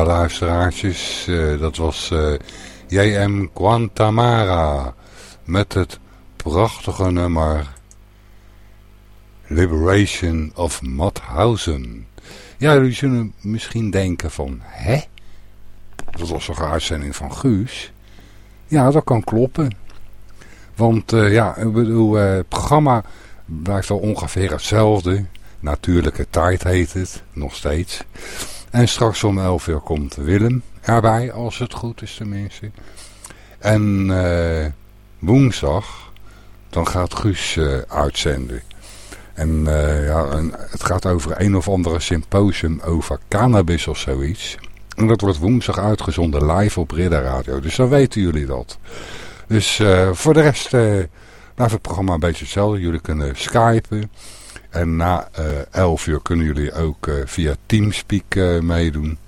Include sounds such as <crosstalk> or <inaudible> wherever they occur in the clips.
Ja, luisteraartjes, uh, dat was uh, J.M. Guantamara met het prachtige nummer Liberation of Mauthausen. Ja, jullie zullen misschien denken van, hè? Dat was toch een uitzending van Guus? Ja, dat kan kloppen. Want uh, ja, ik bedoel, het programma blijft al ongeveer hetzelfde. Natuurlijke tijd heet het, nog steeds. En straks om 11 uur komt Willem erbij, als het goed is tenminste. En uh, woensdag, dan gaat Guus uh, uitzenden. En, uh, ja, het gaat over een of andere symposium over cannabis of zoiets. En dat wordt woensdag uitgezonden live op Ridder Radio. Dus dan weten jullie dat. Dus voor de rest blijft het programma een beetje hetzelfde. Jullie kunnen skypen. En na uh, eh, 11 uur kunnen jullie ook uh, via Teamspeak uh, meedoen.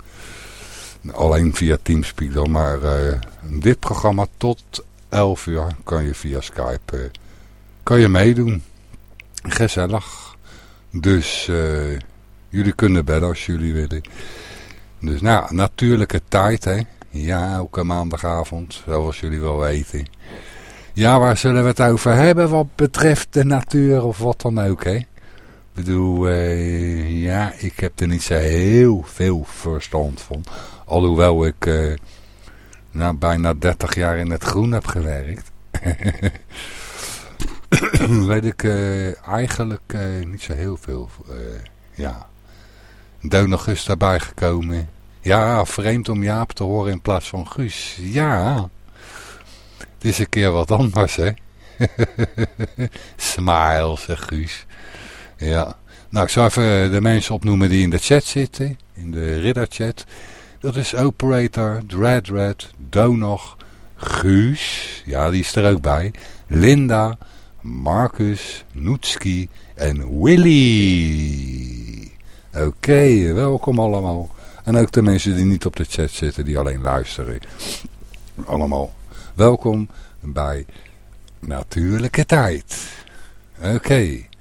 Alleen via Teamspeak dan, maar dit programma tot 11 uur kan je via Skype kan je meedoen. Gezellig. Dus jullie kunnen bellen als jullie willen. Dus nou, natuurlijke tijd hè. Ja, elke maandagavond, zoals jullie wel weten. Ja, waar zullen we het over hebben wat betreft de natuur of wat dan ook hè. Ik bedoel, uh, ja, ik heb er niet zo heel veel verstand van. Alhoewel ik uh, nou, bijna 30 jaar in het groen heb gewerkt. <coughs> weet ik uh, eigenlijk niet zo heel veel. ja, Deun is daarbij gekomen. Ja, vreemd om Jaap te horen in plaats van Guus. Ja, het is een keer wat anders, hè. <laughs> Smile, zegt Guus. Ja. Nou, ik zal even de mensen opnoemen die in de chat zitten. In de ridderchat. Dat is Operator, Dreadred, Guus. Ja, die is er ook bij. Linda, Marcus, Noetski en Willy. Oké, welkom allemaal. En ook de mensen die niet op de chat zitten, die alleen luisteren. Allemaal welkom bij Natuurlijke Tijd. Oké.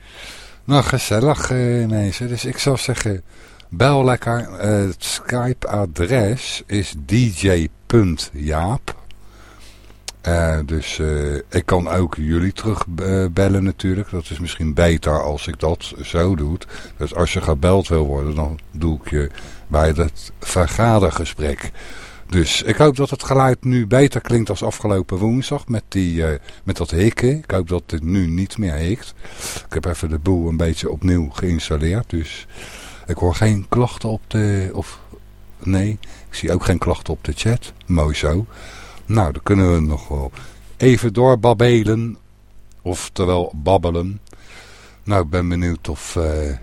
Nou, gezellig uh, mensen. Dus ik zou zeggen, bel lekker. Uh, het Skype-adres is dj.jaap. Uh, dus ik kan ook jullie terugbellen natuurlijk. Dat is misschien beter als ik dat zo doe. Dus als je gebeld wil worden, dan doe ik je bij het vergadergesprek. Dus ik hoop dat het geluid nu beter klinkt als afgelopen woensdag met, die, uh, met dat hikken. Ik hoop dat het nu niet meer hikt. Ik heb even de boel een beetje opnieuw geïnstalleerd. Dus ik hoor geen klachten op de... Of, nee, ik zie ook geen klachten op de chat. Mooi zo. Nou, dan kunnen we nog wel even doorbabelen. Oftewel babbelen. Nou, ik ben benieuwd of, uh,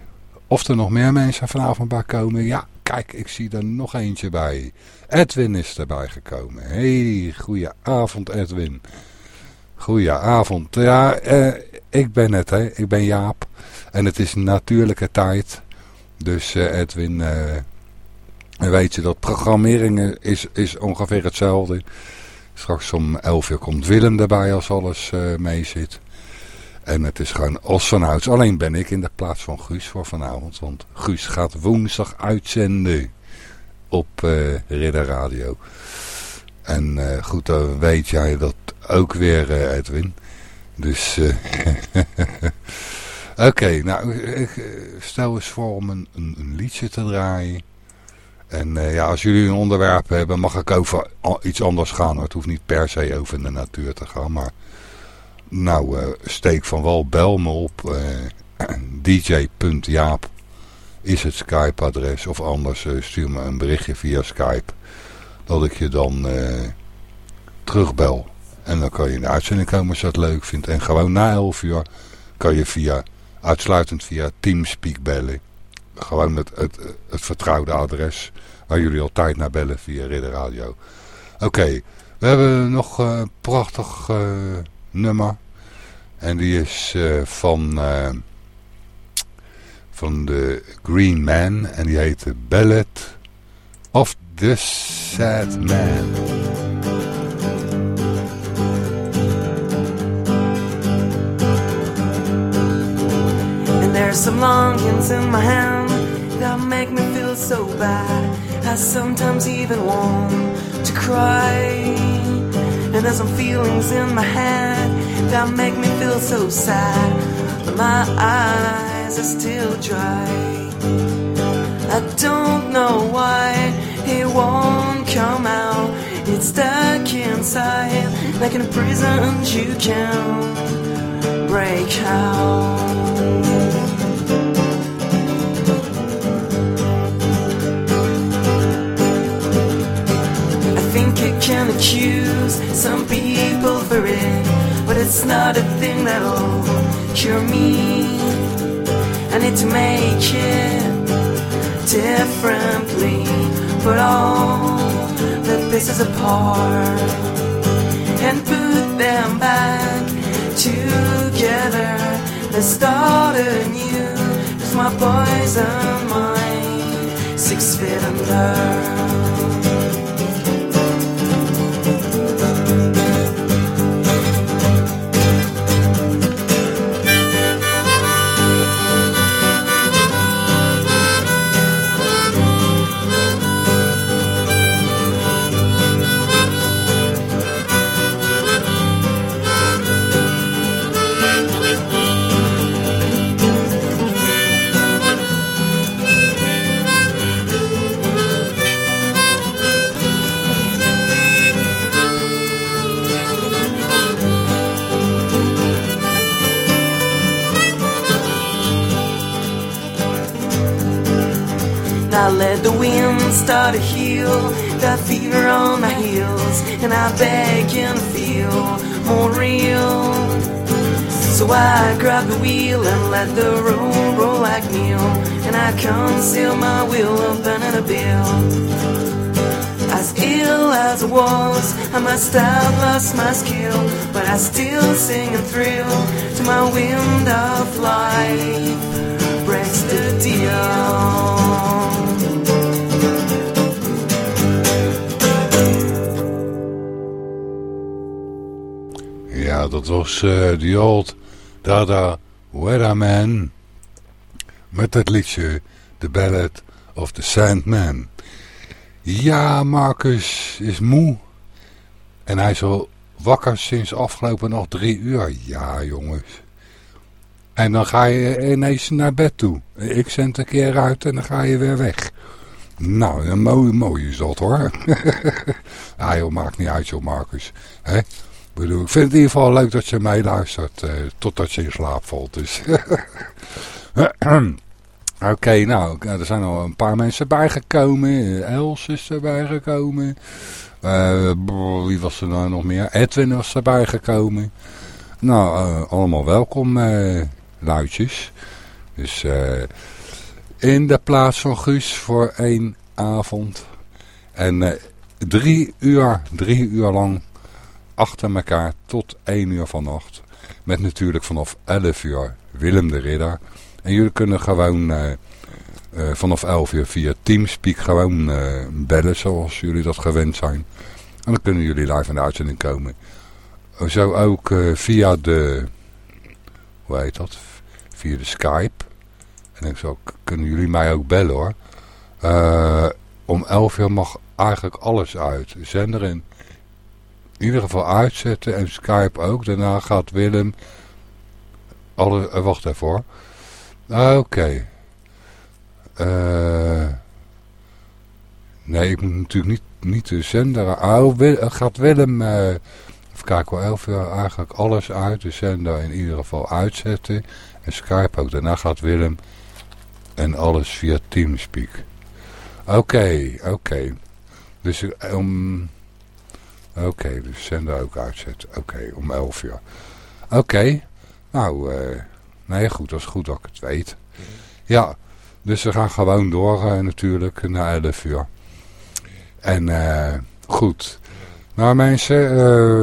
of er nog meer mensen vanavond bij komen. Ja, kijk, ik zie er nog eentje bij. Edwin is erbij gekomen. Hey, goeie Edwin. Goeie Ja, eh, ik ben het, hè. Ik ben Jaap. En het is natuurlijke tijd. Dus uh, Edwin, uh, weet je dat programmering is, is ongeveer hetzelfde. Straks om 11 uur komt Willem erbij als alles uh, mee zit. En het is gewoon als vanouds. Alleen ben ik in de plaats van Guus voor vanavond. Want Guus gaat woensdag uitzenden op uh, Ridder Radio. En uh, goed, dan weet jij dat ook weer, uh, Edwin. Dus, <laughs> oké, nou, ik stel eens voor om een, een, een liedje te draaien. En ja, als jullie een onderwerp hebben, mag ik over iets anders gaan. Het hoeft niet per se over de natuur te gaan, maar... Nou, steek van wel bel me op. dj.jaap is het Skype-adres. Of anders uh, stuur me een berichtje via Skype. Dat ik je dan uh, terugbel. En dan kan je in de uitzending komen als je dat leuk vindt. En gewoon na 11 uur kan je via, uitsluitend via Teamspeak bellen. Gewoon het, het, het vertrouwde adres waar jullie altijd naar bellen via Ridder Radio. Oké, we hebben nog prachtig uh, nummer. En die is uh, van van de Green Man en die heet Ballad of the Sad Man. And there's some longings in my hand that make me feel so bad. I sometimes even want to cry. And there's some feelings in my head that make me feel so sad. But my eyes are still dry. I don't know why it won't come out. It's stuck inside, like in a prison you can't break out. Can accuse some people for it, but it's not a thing that'll cure me. I need to make it differently, put all the pieces apart and put them back together. Let's start anew, cause my boys are mine, six feet under. I let the wind start to heal that fever on my heels, and I begin to feel more real. So I grab the wheel and let the road roll like meal, and I conceal my will open in a bill. As ill as I was, I must have lost my skill, but I still sing and thrill to my wind of life. Ja, dat was uh, The Old Dada Weatherman met het liedje The Ballad of the Sandman. Ja, Marcus is moe en hij is al wakker sinds afgelopen nog drie uur. Ja, jongens. En dan ga je ineens naar bed toe. Ik zend een keer uit en dan ga je weer weg. Nou, een mooi, mooi is dat hoor. <laughs> ah joh, maakt niet uit joh Marcus. Hè? Bedoel, ik vind het in ieder geval leuk dat je meeluistert uh, totdat je in slaap valt. Dus. <clears throat> Oké, nou, er zijn al een paar mensen bijgekomen. Els is erbij gekomen. Uh, wie was er nou nog meer? Edwin was erbij gekomen. Nou, uh, allemaal welkom, luidjes. Dus in de plaats van Guus voor één avond. En drie uur, drie uur lang achter elkaar tot 1 uur vannacht. Met natuurlijk vanaf 11 uur Willem de Ridder. En jullie kunnen gewoon uh, uh, vanaf 11 uur via Teamspeak gewoon uh, bellen zoals jullie dat gewend zijn. En dan kunnen jullie live in de uitzending komen. Zo ook via de, hoe heet dat, via de Skype. En dan zo kunnen jullie mij ook bellen hoor. om 11 uur mag eigenlijk alles uit. Zender in in ieder geval uitzetten en Skype ook. Daarna gaat Willem... Alle, uh, wacht even hoor. Oké. Okay. Uh, nee, ik moet natuurlijk niet, niet de zender... Oh, Wil, eh, gaat Willem... Uh, even kijken hoor, 11 uur eigenlijk alles uit. De zender in ieder geval uitzetten. En Skype ook. Daarna gaat Willem... En alles via Teamspeak. Oké, oké. Dus om... Oké, dus zender ook uitzetten. Oké, om 11 uur. Oké, nou, uh, nee goed, dat is goed dat ik het weet. Ja, dus we gaan gewoon door uh, natuurlijk naar 11 uur. En uh, goed. Nou mensen,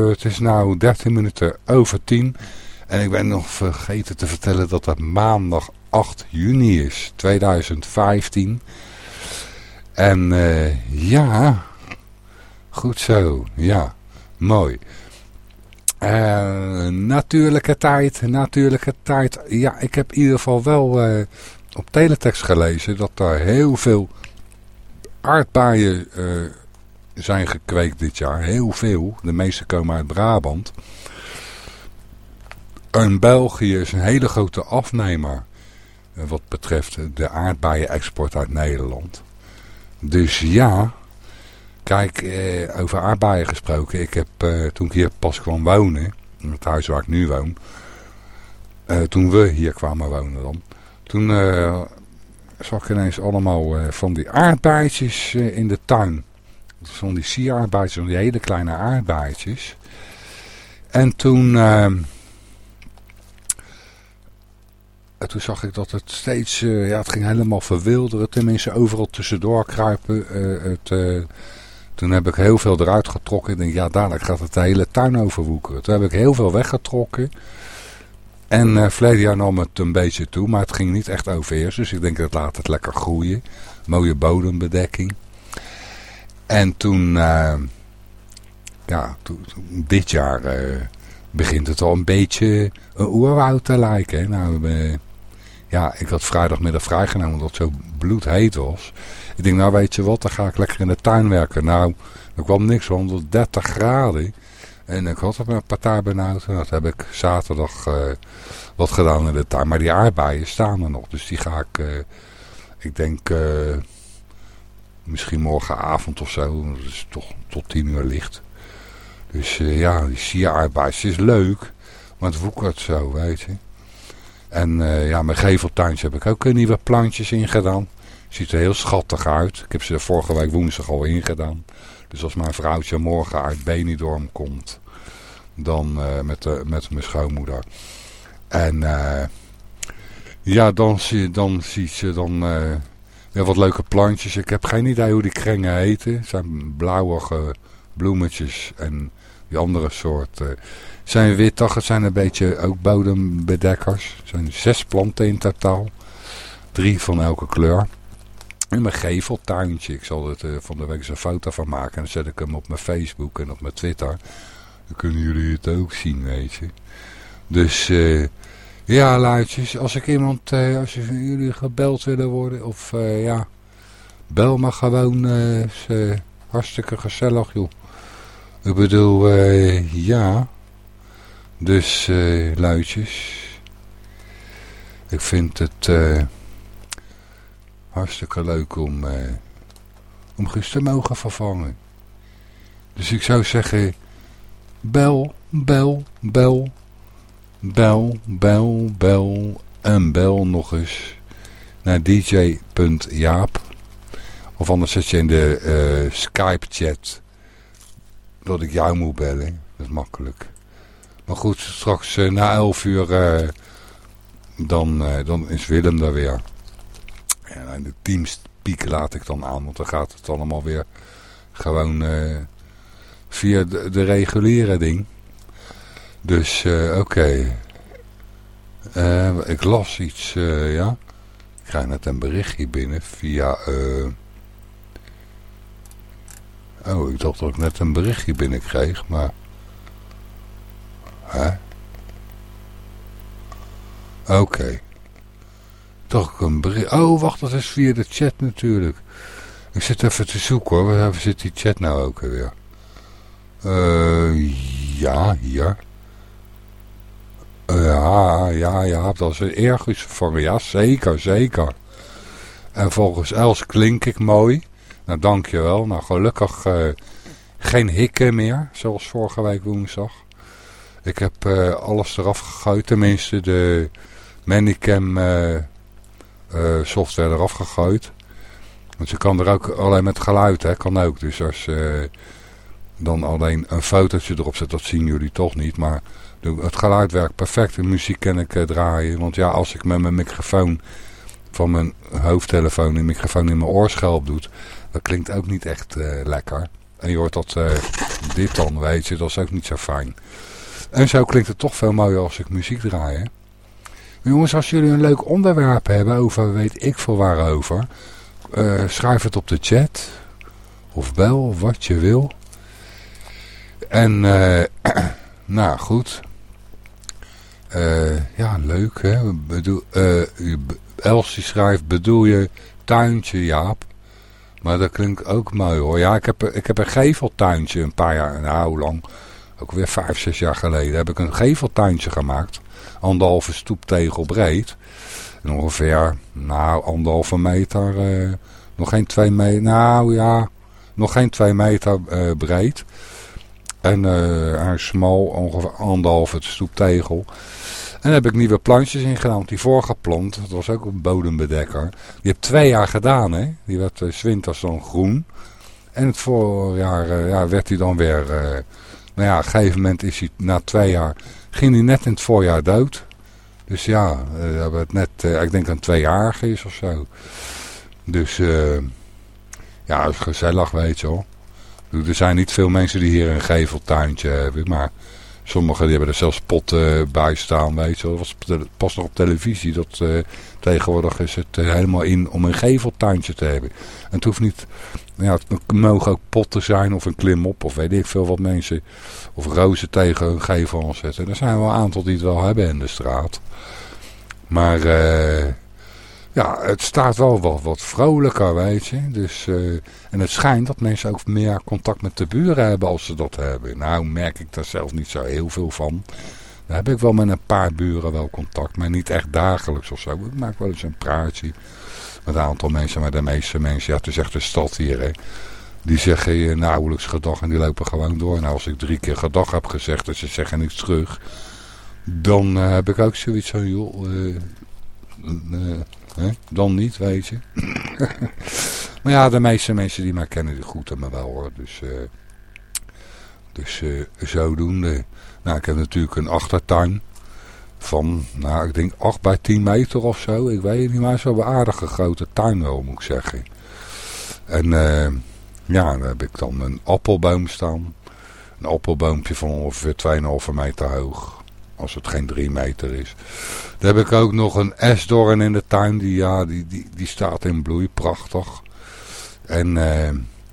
het is nu 13 minuten over 10. En ik ben nog vergeten te vertellen dat het maandag 8 juni is, 2015. En ja, Goed zo, ja. Mooi. Uh, natuurlijke tijd, natuurlijke tijd. Ja, ik heb in ieder geval wel uh, op teletext gelezen dat er heel veel aardbeien zijn gekweekt dit jaar. Heel veel. De meeste komen uit Brabant. En België is een hele grote afnemer wat betreft de aardbeien-export uit Nederland. Dus ja, kijk, eh, over aardbeien gesproken. Ik heb, eh, toen ik hier pas kwam wonen, in het huis waar ik nu woon, eh, toen we hier kwamen wonen dan, toen eh, zag ik ineens allemaal eh, van die aardbeidjes eh, in de tuin. Van die sieraardbeidjes, van die hele kleine aardbeidjes. En toen... Ehm, en toen zag ik dat het steeds, ja, het ging helemaal verwilderen. Tenminste, overal tussendoor kruipen. Het, toen heb ik heel veel eruit getrokken. Ik denk, ja, dadelijk gaat het de hele tuin overwoekeren. Toen heb ik heel veel weggetrokken. En uh, verleden jaar nam het een beetje toe, maar het ging niet echt overheersen. Dus ik denk, dat laat het lekker groeien. Mooie bodembedekking. En toen, ja, toen, dit jaar begint het al een beetje een oerwoud te lijken. Nou, ja, ik had vrijdagmiddag vrijgenomen omdat het zo bloedheet was. Ik denk, nou weet je wat, dan ga ik lekker in de tuin werken. Nou, er kwam niks van, het 30 graden. En ik had een partij benauwd. En dat heb ik zaterdag uh, wat gedaan in de tuin. Maar die aardbeien staan er nog. Dus die ga ik, uh, ik denk, uh, misschien morgenavond of zo. Dat is toch tot 10 uur licht. Dus ja, die sieraardbeien is leuk. Maar het woekert zo, weet je. En ja, mijn geveltuintje heb ik ook nieuwe plantjes ingedaan. Ziet er heel schattig uit. Ik heb ze vorige week woensdag al ingedaan. Dus als mijn vrouwtje morgen uit Benidorm komt, dan uh, met, met mijn schoonmoeder. En uh, ja, dan, zie, dan ziet ze dan weer wat leuke plantjes. Ik heb geen idee hoe die krengen heten. Het zijn blauwige bloemetjes en die andere soorten zijn wittig. Het zijn een beetje ook bodembedekkers. Er zijn zes planten in totaal. Drie van elke kleur. En mijn geveltuintje. Ik zal er uh, van de week eens een foto van maken. En dan zet ik hem op mijn Facebook en op mijn Twitter. Dan kunnen jullie het ook zien, weet je. Dus uh, ja, luidjes. Als ik iemand, uh, als jullie gebeld willen worden. Of uh, ja, bel maar gewoon. is hartstikke gezellig, joh. Ik bedoel, ja... Dus luidjes. Ik vind het hartstikke leuk om, uh, om te mogen vervangen. Dus ik zou zeggen, bel, bel, bel, bel, bel, bel en bel nog eens naar dj.jaap. Of anders zet je in de Skype chat dat ik jou moet bellen. Dat is makkelijk. Maar goed, straks uh, na 11 uur, uh, dan, dan is Willem daar weer. En de teamspeak laat ik dan aan, want dan gaat het allemaal weer gewoon via de, reguliere ding. Dus oké. Okay. ik las iets, ja. Ik krijg net een berichtje binnen via... Oh, ik dacht dat ik net een berichtje binnenkreeg, maar... Hè? Oké. Toch een bericht. Oh, wacht, dat is via de chat natuurlijk. Ik zit even te zoeken hoor. Waar zit die chat nou ook weer? Uh, ja, hier. Uh, ja, ja, ja, dat is een ergens vervangen. Ja, zeker, zeker. En volgens Els klink ik mooi. Nou, dankjewel. Nou, gelukkig uh, geen hikken meer, zoals vorige week woensdag. Ik heb alles eraf gegooid. Tenminste de Manicam uh, software eraf gegooid. Want je kan er ook alleen met geluid, hè, kan ook. Dus als je dan alleen een fotootje erop zet, dat zien jullie toch niet. Maar het geluid werkt perfect. De muziek kan ik draaien. Want ja, als ik met mijn microfoon van mijn hoofdtelefoon de microfoon in mijn oorschelp doe, dat klinkt ook niet echt lekker. En je hoort dat dit dan, weet je, dat is ook niet zo fijn. En zo klinkt het toch veel mooier als ik muziek draai. Hè? Jongens, als jullie een leuk onderwerp hebben over weet ik veel waarover. Uh, schrijf het op de chat. Of bel, wat je wil. En, uh, <clears throat> nou goed. Uh, ja, leuk hè. Bedoel, Elsie schrijft, bedoel je tuintje Jaap? Maar dat klinkt ook mooi hoor. Ja, ik heb, ik heb een geveltuintje een paar jaar, nou hoe lang, ook weer vijf, zes jaar geleden, heb ik een geveltuintje gemaakt. Anderhalve stoeptegel breed. En ongeveer, nou, anderhalve meter, uh, nog geen twee meter, nou ja, nog geen twee meter uh, breed. En uh, smal, ongeveer anderhalve stoeptegel. En daar heb ik nieuwe plantjes in gedaan. Die vorige plant, dat was ook een bodembedekker. Die heb twee jaar gedaan. Hè? Die werd uh, winters dan groen. En het voorjaar uh, ja, werd hij dan weer... Nou ja, op een gegeven moment is hij na twee jaar... Ging hij net in het voorjaar dood. Dus ja, we hebben het net... ik denk een tweejarige is of zo. Dus ja, het is gezellig weet je wel. Er zijn niet veel mensen die hier een geveltuintje hebben. Maar Sommigen die hebben er zelfs potten bij staan, weet je Dat was pas nog op televisie. Dat, uh, tegenwoordig is het uh, helemaal in om een geveltuintje te hebben. En het hoeft niet... Ja, het mogen ook potten zijn of een klimop of weet ik veel wat mensen... Of rozen tegen hun gevel aanzetten. Er zijn wel een aantal die het wel hebben in de straat. Maar... Uh, ja, het staat wel wat, vrolijker, weet je. Dus, uh, en het schijnt dat mensen ook meer contact met de buren hebben als ze dat hebben. Nou merk ik daar zelf niet zo heel veel van. Daar heb ik wel met een paar buren wel contact, maar niet echt dagelijks of zo. Ik maak wel eens een praatje met een aantal mensen, maar de meeste mensen, ja het is echt de stad hier hè. Die zeggen je nauwelijks gedag en die lopen gewoon door. Nou als ik drie keer gedag heb gezegd en ze zeggen niets terug, dan uh, heb ik ook zoiets van joh... Uh, dan niet, weet je. <laughs> maar ja, de meeste mensen die mij kennen, die groeten me wel hoor. Dus, uh, dus uh, zodoende. Nou, ik heb natuurlijk een achtertuin van, nou, ik denk 8 bij 10 meter of zo. Ik weet niet, maar zo'n aardige grote tuin wel, moet ik zeggen. En uh, ja, daar heb ik dan een appelboom staan. Een appelboompje van ongeveer 2,5 meter hoog. Als het geen 3 meter is. Dan heb ik ook nog een esdoorn in de tuin. Die, ja, die, die, die staat in bloei. Prachtig. En uh,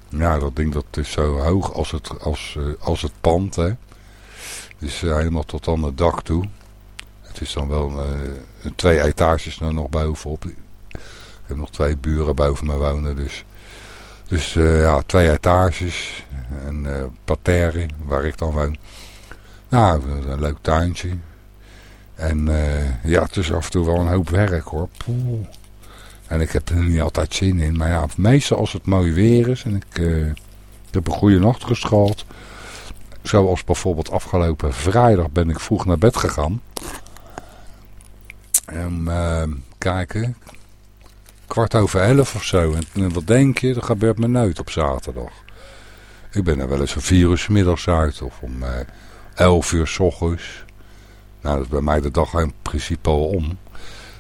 ja, dat ding dat is zo hoog als het, als, uh, als het pand. Hè. Dus uh, helemaal tot aan het dak toe. Het is dan wel twee etages nog bovenop. Ik heb nog twee buren boven me wonen. Dus, dus ja, twee etages. En parterre waar ik dan woon. Nou, een leuk tuintje. En uh, ja, het is af en toe wel een hoop werk hoor. En ik heb er niet altijd zin in. Maar ja, meestal als het mooi weer is en ik, ik heb een goede nacht. Zoals bijvoorbeeld afgelopen vrijdag ben ik vroeg naar bed gegaan. En uh, kijken, kwart over elf of zo. En wat denk je, dat gebeurt me nooit op zaterdag. Ik ben er wel eens om vier uur s middags uit of om elf uur s ochtends. Nou, dat is bij mij de dag in principe om.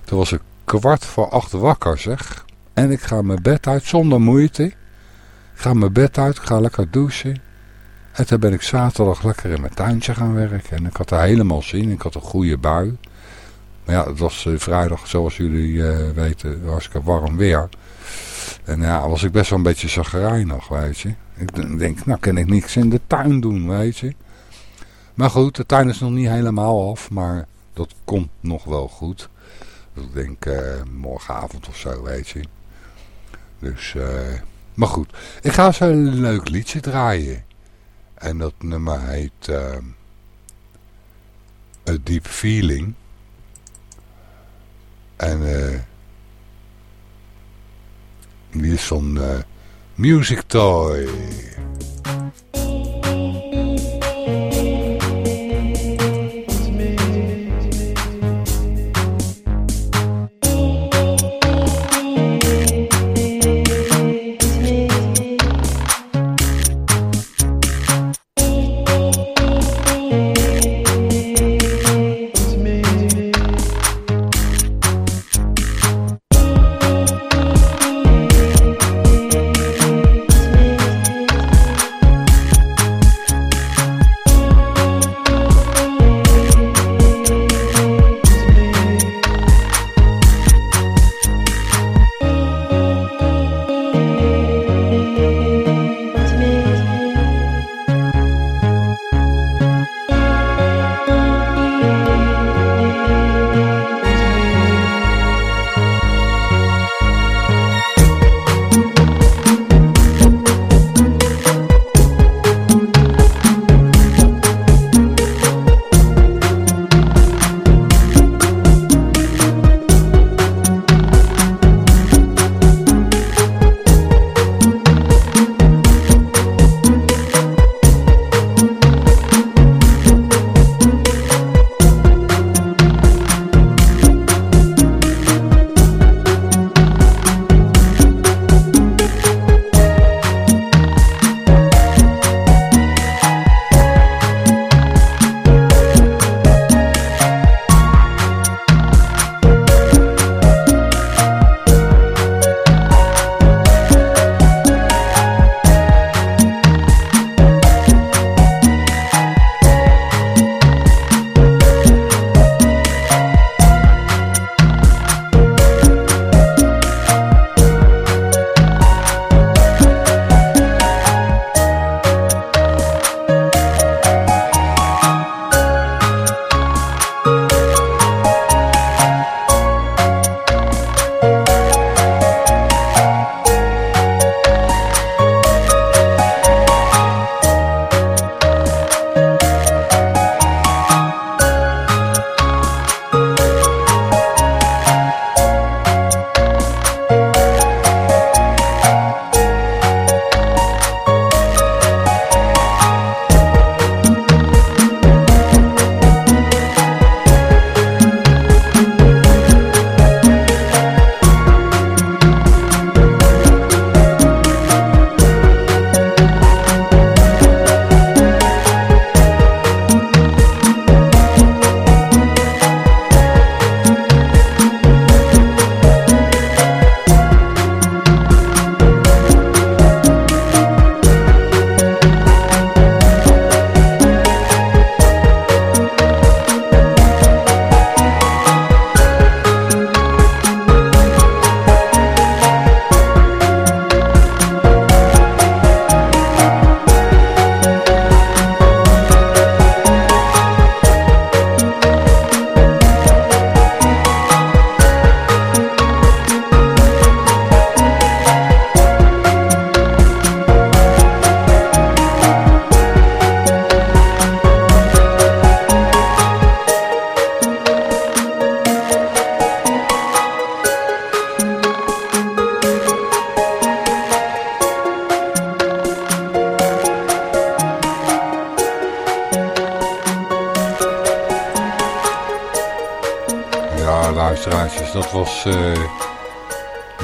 Toen was ik kwart voor acht wakker, zeg. En ik ga mijn bed uit zonder moeite. Ik ga mijn bed uit, ik ga lekker douchen. En toen ben ik zaterdag lekker in mijn tuintje gaan werken. En ik had er helemaal zin Ik had een goede bui. Maar ja, het was uh, vrijdag, zoals jullie uh, weten, hartstikke warm weer. En ja, was ik best wel een beetje zagrijnig, weet je. Ik denk, nou kan ik niks in de tuin doen, weet je. Maar goed, de tuin is nog niet helemaal af, maar dat komt nog wel goed. Ik denk uh, morgenavond of zo, weet je. Dus, uh, maar goed. Ik ga zo een leuk liedje draaien. En dat nummer heet uh, A Deep Feeling. En eh die is van Music Toy.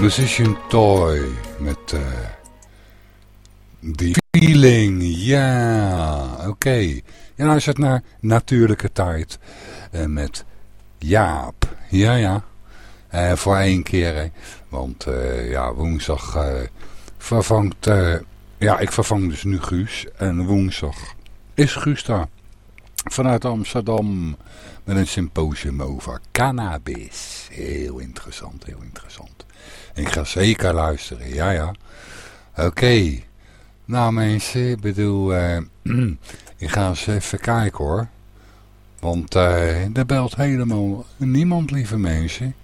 Musician Toy met uh, die feeling. Ja, oké. Okay. Je luistert naar Natuurlijke Tijd uh, met Jaap. Ja, ja. Uh, voor één keer. Want ja, woensdag vervangt... ja, ik vervang dus nu Guus. En woensdag is Guus. Vanuit Amsterdam met een symposium over cannabis. Heel interessant, heel interessant. Ik ga zeker luisteren, ja ja. Oké. Nou mensen, ik bedoel, uh, <clears throat> ik ga eens even kijken hoor. Want uh, er belt helemaal niemand, lieve mensen.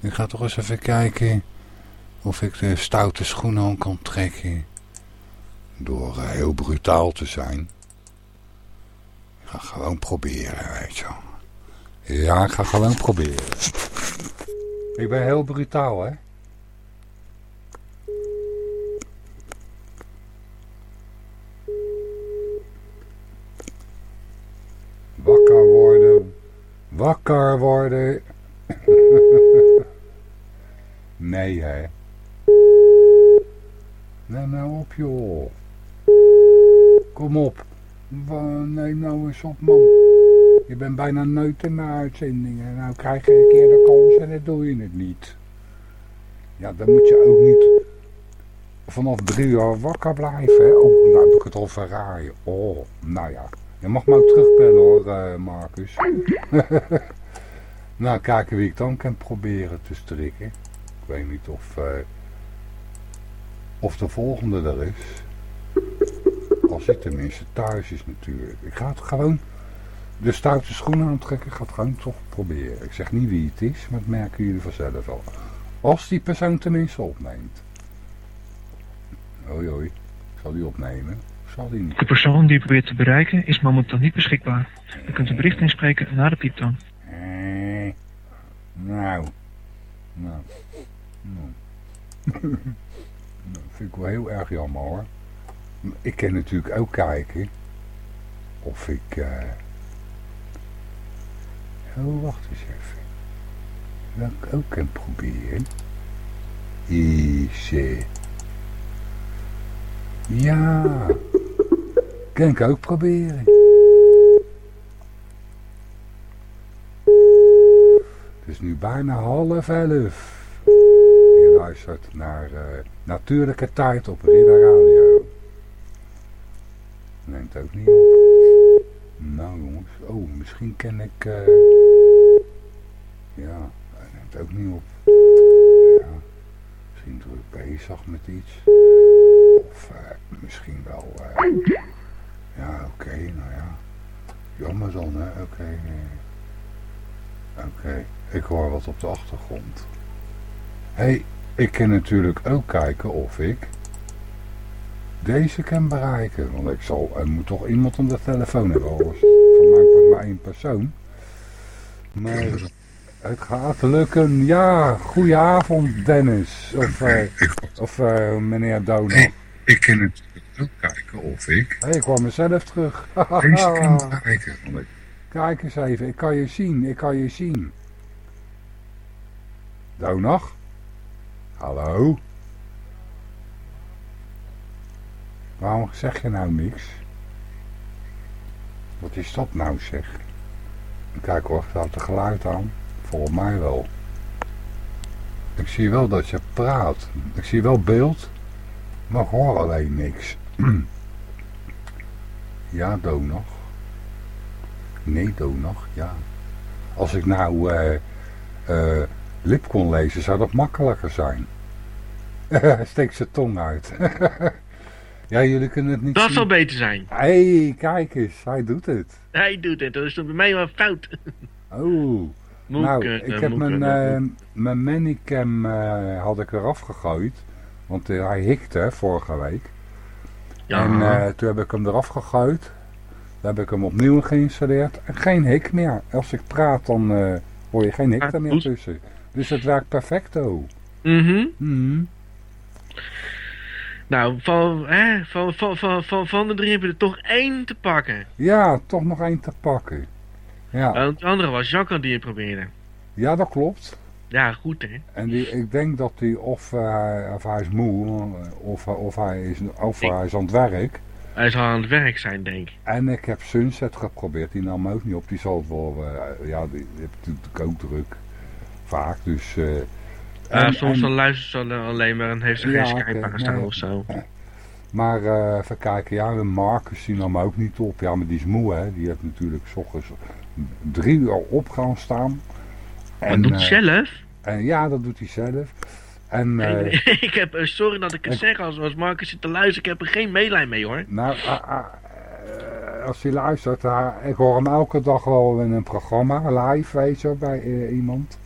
Ik ga toch eens even kijken of ik de stoute schoenen aan kan trekken. Door uh, heel brutaal te zijn. Ik ga gewoon proberen, weet je wel. Ja, ik ga gewoon proberen. Ik ben heel brutaal, hè. Wakker worden. Wakker worden. <laughs> nee, hè. Neem nou op, joh. Kom op. Neem nou eens op, man. Je bent bijna in de uitzendingen. Nou krijg je een keer de kans en dan doe je het niet. Ja, dan moet je ook niet vanaf drie uur wakker blijven. Oh, nou heb ik het al verraaien. Oh, nou ja. Je mag me ook terugbellen hoor, uh, Marcus. <laughs> nou, kijken wie ik dan kan proberen te strikken. Ik weet niet of, uh, of de volgende er is. Als hij tenminste thuis is natuurlijk. Ik ga het gewoon de stoute schoenen aantrekken. Ik ga het gewoon toch proberen. Ik zeg niet wie het is, maar dat merken jullie vanzelf al. Als die persoon tenminste opneemt. Oei oei. Zal die opnemen? De persoon die u probeert te bereiken is momenteel niet beschikbaar. U kunt een bericht inspreken na de pieptoon. Eh, nou. Nou. Nou. <laughs> Dat vind ik wel heel erg jammer hoor. Ik kan natuurlijk ook kijken of ik... Uh... Oh, wacht eens even. Wat ik ook kan proberen is... Uh... Ja, kan ik ook proberen. Het is nu bijna half elf. Je luistert naar uh, Natuurlijke Tijd op Ridder Radio. Neemt ook niet op. Nou jongens, oh misschien ken ik... Uh... Ja, hij neemt ook niet op. Ja, misschien druk bezig met iets. Of uh, misschien wel... Ja, oké, okay, nou ja. Jammer dan, hè. Oké. Okay. Oké, okay. ik hoor wat op de achtergrond. Hé, hey, ik kan natuurlijk ook kijken of ik deze kan bereiken. Want ik zal, er moet toch iemand aan de telefoon hebben. Anders van mij wordt maar één persoon. Maar het gaat lukken. Ja, goedenavond Dennis. Of, uh, of uh, meneer Donald. Ik kan het ook kijken of ik... Hé, hey, ik kwam mezelf terug. <laughs> Deze <laughs> kan bereiken. Kijk eens even, ik kan je zien, ik kan je zien. Donald? Hallo? Waarom zeg je nou niks? Wat is dat nou zeg? Kijk hoor, staat er geluid aan? Volgens mij wel. Ik zie wel dat je praat. Ik zie wel beeld, maar ik hoor alleen niks. <clears throat> ja, nog. Nee, nog, ja. Als ik nou uh, uh, lip kon lezen, zou dat makkelijker zijn. <laughs> Steek zijn tong uit. <laughs> Ja, jullie kunnen het niet Dat zien. zal beter zijn. Hé, hey, kijk eens. Hij doet het. Hij doet het. Dat is toch bij mij wel fout. <laughs> Oh. nou, ik heb mijn, uh, mijn Manicam had ik eraf gegooid. Want uh, hij hikte vorige week. Ja. En toen heb ik hem eraf gegooid. Dan heb ik hem opnieuw geïnstalleerd. En geen hik meer. Als ik praat, dan hoor je geen hik er meer tussen. Dus het werkt perfecto. Mhm. Mm nou, van, hè, van, van, van, van, van de drie hebben we er toch één te pakken. Ja, toch nog één te pakken. Ja. Want de andere was Jacques die het probeerde. Ja, dat klopt. Ja, goed hè. En die, ik denk dat hij of, eh, of hij is moe, of, of, hij is, of Ik- hij is aan het werk. Hij zal aan het werk zijn, denk ik. En ik heb Sunset geprobeerd, die nam me ook niet op. Die zal het wel, eh, ja, die heeft natuurlijk ook druk. Vaak, dus... Ja, en- soms dan luistert ze alleen maar en heeft ze Ja, geen Skype nee. of zo. <laughs> Maar even kijken, ja, de Marcus die nam ook niet op. Ja, maar die is moe, hè. Die heeft natuurlijk s ochtends drie uur op gaan staan. Maar doet hij eh, zelf? en ja, dat doet hij zelf. En eh, <laughs> ik heb, eh, sorry dat ik het Ik- zeg als, als Marcus zit te luisteren, ik heb er geen meelijn mee hoor. nou, ah, ah, eh, als hij luistert, ah, ik hoor hem elke dag wel in een programma, live, weet je, bij eh, iemand.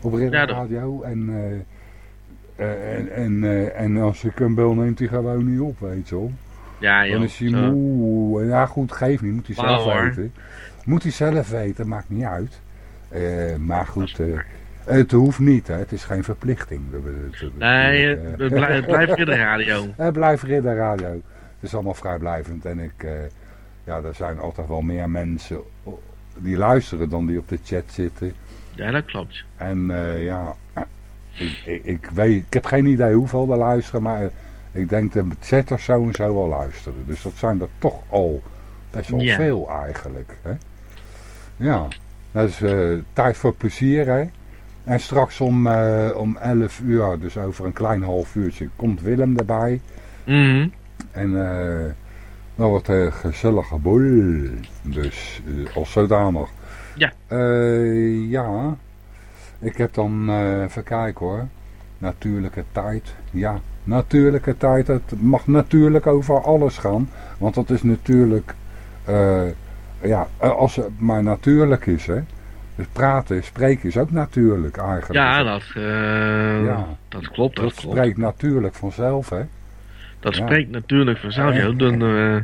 Op Radio. En, eh, eh, en, en, eh, en als ik hem bel, neemt hij gewoon niet op, weet je wel. Ja joh. Dan is hij moe. En Ja goed, geeft niet. Moet hij zelf weten. Moet hij zelf weten, maakt niet uit. Eh, maar goed, eh, het hoeft niet. Hè. Het is geen verplichting. Nee, het, het blij- het blijft de radio. <laughs> het blijft Ridder Radio. Het is allemaal vrijblijvend. En ik, eh, ja, er zijn altijd wel meer mensen die luisteren dan die op de chat zitten. Ja, dat klopt. En ja, ik, ik, ik weet, ik heb geen idee hoeveel er luisteren, maar ik denk de chatters zo en zo wel luisteren. Dus dat zijn er toch al best wel Ja. veel eigenlijk. Hè? Ja, dat is eh, tijd voor plezier hè. En straks om, eh, om 11 uur, dus over een klein half uurtje, komt Willem erbij. Mhm. En eh dat wordt een gezellige boel. Dus als zodanig. Ja. Ja. Ik heb dan, even kijken hoor. Natuurlijke tijd. Ja, natuurlijke tijd. Het mag natuurlijk over alles gaan. Want dat is natuurlijk, ja, als het maar natuurlijk is hè. Dus praten, spreken is ook natuurlijk eigenlijk. Ja, dat, eh, Ja. dat klopt, dat, dat klopt. spreekt natuurlijk vanzelf hè. Dat ja. spreekt natuurlijk vanzelf. Ja. Dan, eh,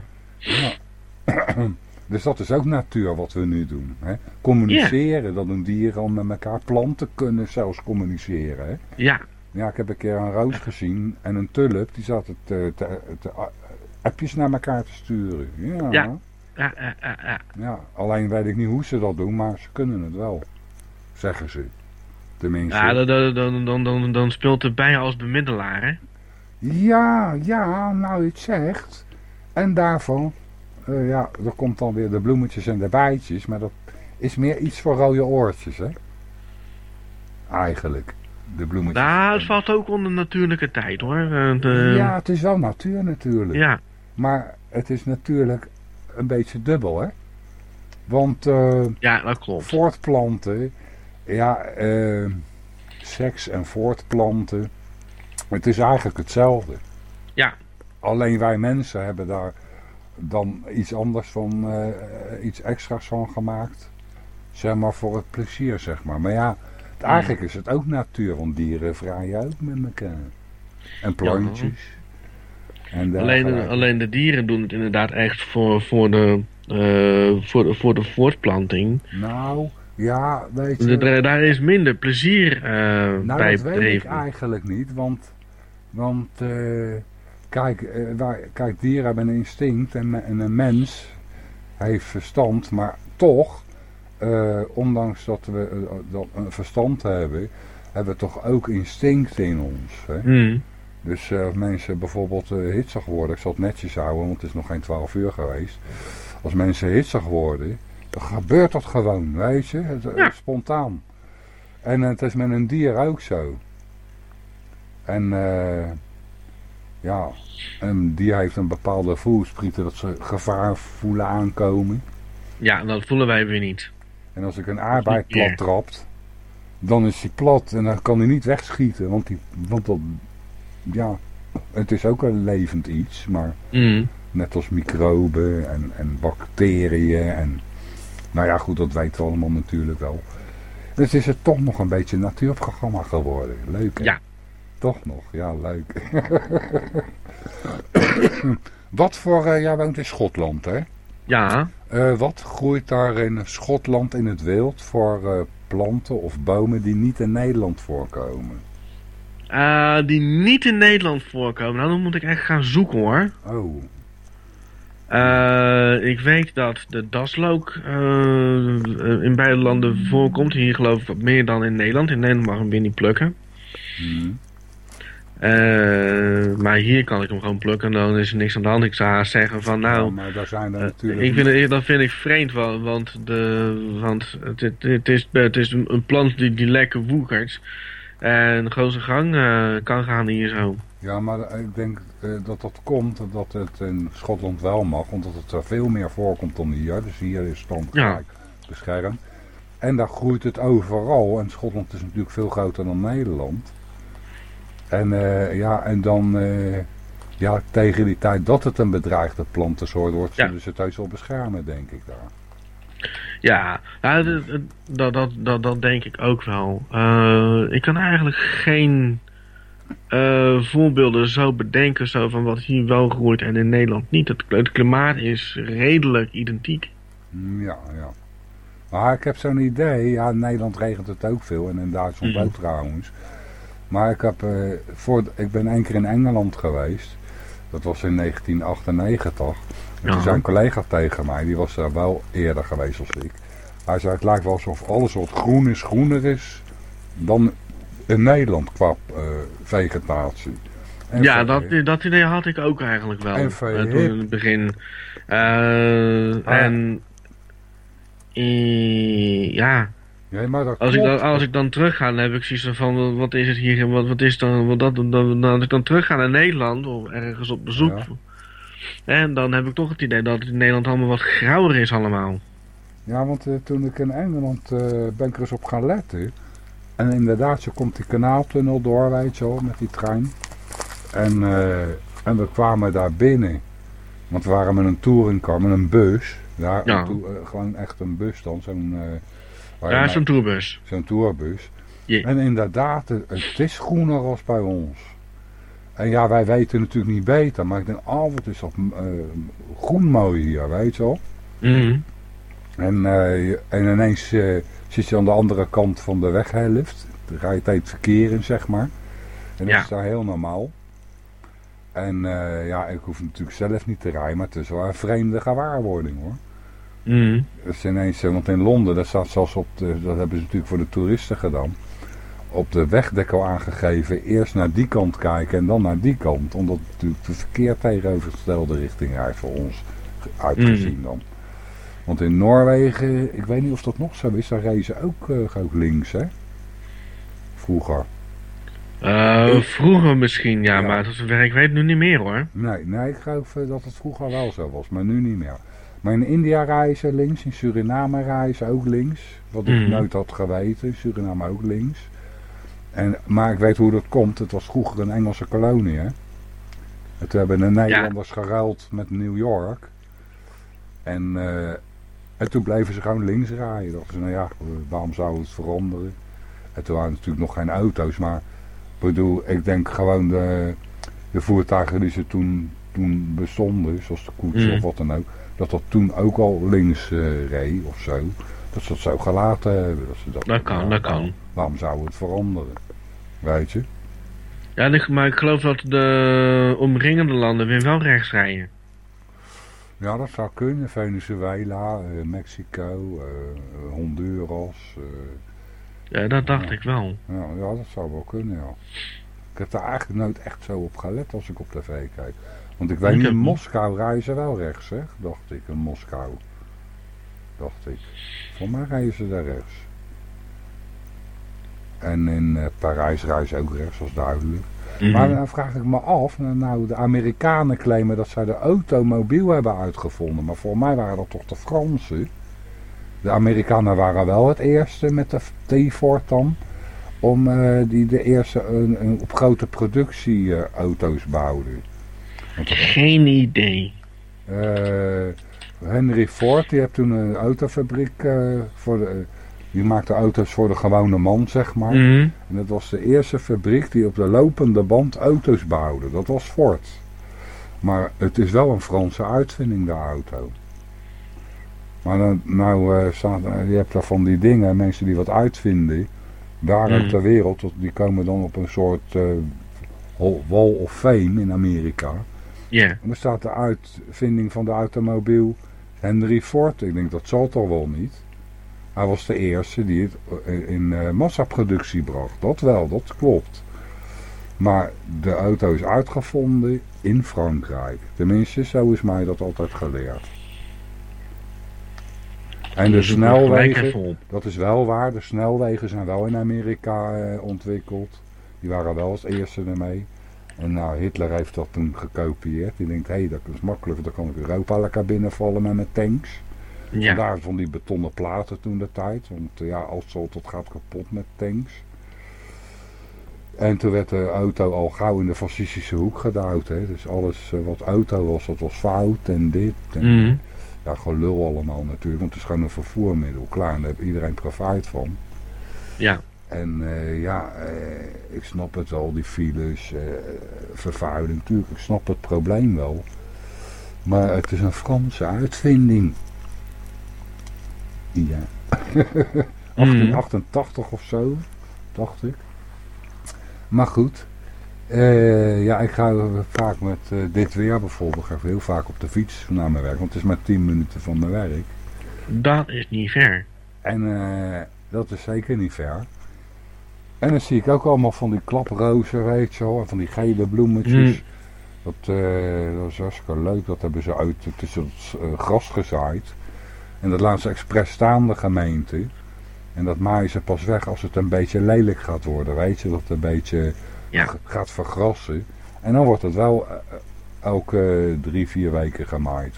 <clears throat> Dus dat is ook natuur wat we nu doen. Hè? Communiceren, dat doen dieren al met elkaar. Planten kunnen zelfs communiceren. Hè? ja, Ja, ik heb een keer een roos gezien en een tulp. Die zaten te, te, te, appjes naar elkaar te sturen. Ja. Ja. Ja. ja, ja, ja. Alleen weet ik niet hoe ze dat doen, maar ze kunnen het wel. Zeggen ze. Tenminste. Ja, dan, dan, dan, dan, dan, dan speelt de bij als bemiddelaar, hè? Ja, ja, nou je het zegt. En daarvan, eh, ja, er komt dan weer de bloemetjes en de bijtjes, maar dat is meer iets voor rode oortjes, hè? Eigenlijk, de bloemetjes. Nou, het valt ook onder natuurlijke tijd, hoor. Eh, Ja, het is wel natuur natuurlijk. ja, Maar het is natuurlijk een beetje dubbel, hè? Want eh, ja, dat klopt. voortplanten, ja, eh, seks en voortplanten, het is eigenlijk hetzelfde. Ja. Alleen wij mensen hebben daar dan iets anders van, eh, iets extra's van gemaakt. Zeg maar voor het plezier, zeg maar. Maar ja, het- eigenlijk is het ook natuur, want dieren vrijen ook met elkaar. En plantjes. En Alleen, dergelijke. alleen de dieren doen het inderdaad echt voor, voor, de, eh, voor, de, voor de voortplanting. Nou, ja, weet je... De- daar is minder plezier eh, Nou, bij dat weet ik eigenlijk niet, want, want eh, kijk, wij, kijk, dieren hebben een instinct en, een mens heeft verstand, maar toch, ondanks dat we dat een verstand hebben, hebben we toch ook instinct in ons. Hè? Hmm. Dus eh, als mensen bijvoorbeeld eh, hitsig worden, ik zal het netjes houden, want het is nog geen 12 uur geweest. Als mensen hitsig worden, dan gebeurt dat gewoon, weet je, het, eh, Ja. spontaan. En het is met een dier ook zo. En eh, ja, een dier heeft een bepaalde voelsprieten dat ze gevaar voelen aankomen. Ja, dat voelen wij weer niet. En als ik een aardbei plat trapt, dan is hij plat en dan kan hij niet wegschieten. Want, die, want dat, ja, het is ook een levend iets, maar Hmm. net als microben en, en bacteriën en, nou ja goed, dat weten we allemaal natuurlijk wel. Dus is het toch nog een beetje een natuurprogramma geworden. Leuk hè? Ja. Toch nog, ja leuk. <coughs> Wat voor, eh jij woont in Schotland hè? Ja, Eh, wat groeit daar in Schotland in het wild voor eh, planten of bomen die niet in Nederland voorkomen? Eh, die niet in Nederland voorkomen. Nou, dan moet ik echt gaan zoeken hoor. Oh. Eh, ik weet dat de daslook eh, in beide landen voorkomt. Hier geloof ik wat meer dan in Nederland. In Nederland mag hem weer niet plukken. Hmm. Maar hier kan ik hem gewoon plukken. Dan is er niks aan de hand. Ik zou haast zeggen van nou... Ja, maar daar zijn er natuurlijk... ik vind dat vind ik vreemd, wa- want, de, want het, het, het is, het is een een plant die, die lekker woekert. En gewoon zijn gang eh, kan gaan hier zo. Ja, maar ik denk eh, dat dat komt dat het in Schotland wel mag, omdat het er veel meer voorkomt dan hier. Dus hier is het dan Ja. beschermd. En daar groeit het overal. En Schotland is natuurlijk veel groter dan Nederland. En eh, ja, en dan eh, ja, tegen die tijd dat het een bedreigde plantensoort wordt, Ja. zullen ze het heus wel beschermen, denk ik daar. Ja, ja, dat, dat, dat, dat, denk ik ook wel. Eh, ik kan eigenlijk geen eh, voorbeelden zo bedenken zo van wat hier wel groeit en in Nederland niet. Het, het klimaat is redelijk identiek. Mm, Ja, ja. Maar ik heb zo'n idee, ja in Nederland regent het ook veel en in Duitsland Mhm. ook trouwens. Maar ik, heb, eh, voor, ik ben één keer in Engeland geweest, dat was in 1998. Toen zei een collega tegen mij, die was daar wel eerder geweest als ik. Hij zei het lijkt wel alsof alles wat groen is, groener is dan in Nederland qua eh, vegetatie. En ja, dat, dat idee had ik ook eigenlijk wel. En eh, toen in het begin. Ah. En ja, Ja, maar dat als ik, dan, als ik dan terug ga, dan heb ik zoiets van wat is het hier wat, wat is dan, wat dat, dan, dan, als ik dan terug ga naar Nederland of ergens op bezoek. Ja. En dan heb ik toch het idee dat het in Nederland allemaal wat grauwer is allemaal. Ja, want eh, toen ik in Engeland eh, ben ik er eens op gaan letten. En inderdaad, zo komt die kanaaltunnel door, weet je wel, met die trein. En, eh, en we kwamen daar binnen. Want we waren met een touringcar, met een bus. Ja. eh, gewoon echt een bus dan, zo'n... Ja, zo'n tourbus. zo'n tourbus. En inderdaad, het, het is groener als bij ons. En ja, wij weten natuurlijk niet beter, maar ik denk, oh wat is dat eh, groen mooi hier, weet je wel. Mhm. En, eh, en ineens eh, zit je aan de andere kant van de weghelft. Dan ga je tijd verkeer in, zeg maar. En dat Ja. is daar heel normaal. En ja, ik hoef natuurlijk zelf niet te rijden, maar het is wel een vreemde gewaarwording hoor. Mhm. Het is ineens, want in Londen, dat staat zelfs op de, dat hebben ze natuurlijk voor de toeristen gedaan. Op de wegdekkel aangegeven, eerst naar die kant kijken en dan naar die kant. Omdat natuurlijk de verkeer tegenovergestelde richting rijdt voor ons uitgezien dan. Want in Noorwegen, ik weet niet of dat nog zo is, daar ze ook, ook links hè. Vroeger. Eh, vroeger misschien, ja, Ja. maar dat, ik weet het nu niet meer hoor. Nee, nee, ik geloof eh, dat het vroeger wel zo was, maar nu niet meer. Maar in India ze links, in Suriname ze ook links. Wat ik Mhm. nooit had geweten, in Suriname ook links. En, maar ik weet hoe dat komt, het was vroeger een Engelse kolonie hè. En toen hebben de Nederlanders geruild met New York. En, eh, en toen bleven ze gewoon links rijden. Dachten ze, nou ja, waarom zou het veranderen? En toen waren natuurlijk nog geen auto's, maar ik bedoel, ik denk gewoon de, de voertuigen die ze toen, toen bestonden, zoals de koets Mm. of wat dan ook, dat dat toen ook al links eh reed of zo. Dat ze dat zo gelaten hebben. Dat, ze dat, Dat kan, dat kan. Waarom zou het veranderen? Weet je? Ja, maar ik geloof dat de omringende landen weer wel rechts rijden. Ja, dat zou kunnen. Venezuela, eh, Mexico, eh, Honduras. eh, Ja, dat dacht Ja. ik wel. ja, ja, dat zou wel kunnen, ja. Ik heb daar eigenlijk nooit echt zo op gelet als ik op tv kijk. Want ik weet Ik niet, heb in. Moskou rijden ze wel rechts, hè? Dacht ik, in Moskou. Dacht ik. Voor mij rijden ze daar rechts. En in eh, Parijs rijden ze ook rechts, dat is duidelijk. Mhm. Maar dan vraag ik me af, nou de Amerikanen claimen dat zij de automobiel hebben uitgevonden. Maar voor mij waren dat toch de Fransen. De Amerikanen waren wel het eerste met de T-Ford dan. Om eh, die de eerste een, een- op grote productie eh, auto's bouwden. Geen idee. eh, Henry Ford, die heeft toen een autofabriek eh, voor de, die maakte auto's voor de gewone man, zeg maar. Mhm. En dat was de eerste fabriek die op de lopende band auto's bouwde. Dat was Ford. Maar het is wel een Franse uitvinding, de auto. Maar dan, nou, eh, staat, eh, je hebt daar van die dingen, mensen die wat uitvinden, daaruit Mm. ter wereld, die komen dan op een soort eh, wall of fame in Amerika. Ja. En dan staat de uitvinding van de automobiel Henry Ford. Ik denk dat zal toch wel niet. Hij was de eerste die het in eh, massaproductie bracht. Dat wel, dat klopt. Maar de auto is uitgevonden in Frankrijk. Tenminste, zo is mij dat altijd geleerd. En de snelwegen, dat is wel waar, de snelwegen zijn wel in Amerika eh, ontwikkeld. Die waren wel als eerste ermee. En nou, Hitler heeft dat toen gekopieerd. Die denkt, hé, hey, dat is makkelijker, dan kan ik Europa lekker binnenvallen met mijn tanks. Ja. Vandaar van die betonnen platen toen de tijd. Want eh, ja, als zo, dat gaat kapot met tanks. En toen werd de auto al gauw in de fascistische hoek geduwd. Hè. Dus alles eh, wat auto was, dat was fout en dit. En, Mhm. Ja, gelul allemaal natuurlijk. Want het is gewoon een vervoermiddel. Klaar, en daar heeft iedereen profijt van. Ja. En eh, ja, eh, ik snap het wel, die files, eh, vervuiling, natuurlijk, ik snap het probleem wel. Maar het is een Franse uitvinding. Ja. <laughs> 1888 of zo, dacht ik. Maar goed, ja, ik ga vaak met dit weer bijvoorbeeld, ga ik heel vaak op de fiets naar mijn werk, want het is maar 10 minuten van mijn werk. Dat is niet ver. En dat is zeker niet ver. En dan zie ik ook allemaal van die klaprozen, weet je wel. En van die gele bloemetjes. Mm. Dat, eh, dat is hartstikke leuk. Dat hebben ze uit tussen het eh, gras gezaaid. En dat laten ze expres staan, de gemeente. En dat maaien ze pas weg als het een beetje lelijk gaat worden. Weet je, dat het een beetje Ja. gaat vergrassen. En dan wordt het wel eh, elke drie, vier weken gemaaid.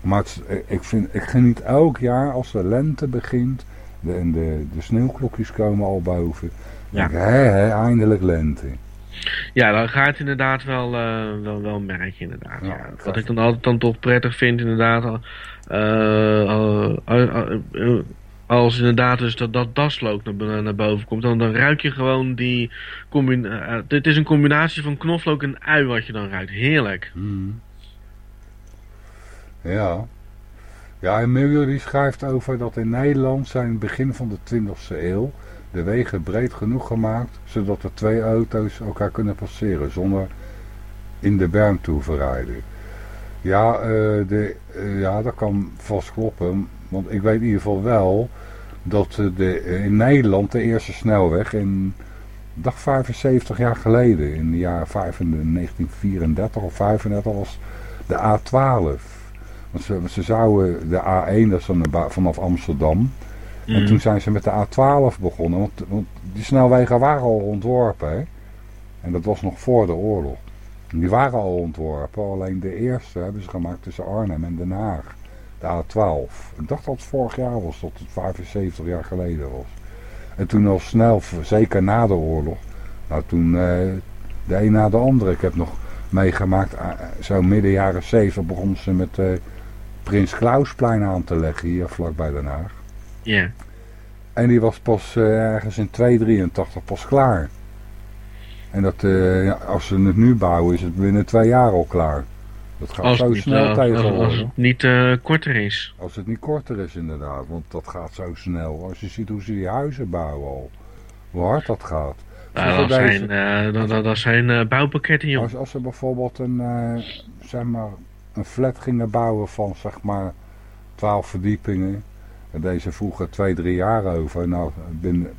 Maar het, ik, vind, ik geniet elk jaar als de lente begint. De, en de, de sneeuwklokjes komen al boven. Ja. Ja. Hé, hé, eindelijk lente. Ja, dan ga je het inderdaad wel, eh, wel, wel merken, inderdaad. Ja, Wat ik dan altijd dan toch prettig vind, inderdaad, eh, eh, als inderdaad dus dat, dat daslook naar, naar boven komt, dan, dan ruik je gewoon die combinatie. het is een combinatie van knoflook en ui wat je dan ruikt. Heerlijk. Hmm. Ja. Ja, Emilio die schrijft over dat in Nederland zijn begin van de 20e eeuw de wegen breed genoeg gemaakt, zodat er twee auto's elkaar kunnen passeren zonder in de berm te hoeven rijden. Ja, eh, de, eh, ja, dat kan vast kloppen, want ik weet in ieder geval wel dat eh, de, in Nederland de eerste snelweg in, dacht 75 jaar geleden, in de jaren 5 in de 1934 of 35 was de A12. Want ze, ze zouden de A1, dat is dan vanaf Amsterdam. En Mm. toen zijn ze met de A12 begonnen, want, want die snelwegen waren al ontworpen. Hè? En dat was nog voor de oorlog. En Die waren al ontworpen, alleen de eerste hebben ze gemaakt tussen Arnhem en Den Haag. De A12. Ik dacht dat het vorig jaar was, dat het 75 jaar geleden was. En toen al snel, zeker na de oorlog, nou toen eh, de een na de andere. Ik heb nog meegemaakt, eh, zo midden jaren 70 begonnen ze met eh, Prins Klausplein aan te leggen hier vlakbij Den Haag. Ja. En die was pas eh, ergens in 283 pas klaar. En dat, eh, ja, als ze het nu bouwen is het binnen twee jaar al klaar. Dat gaat Als zo niet, snel eh, als, als tegenwoordig. het niet korter is. Als het niet korter is inderdaad, want dat gaat zo snel. Als je ziet hoe ze die huizen bouwen al. Hoe hard dat gaat. Nou, dat, zijn, dat, dat, dat zijn bouwpakketten, joh. Als, als ze bijvoorbeeld een, zeg maar, een flat gingen bouwen van zeg maar 12 verdiepingen. En deze vroeger twee, drie jaar over. Nou, binnen,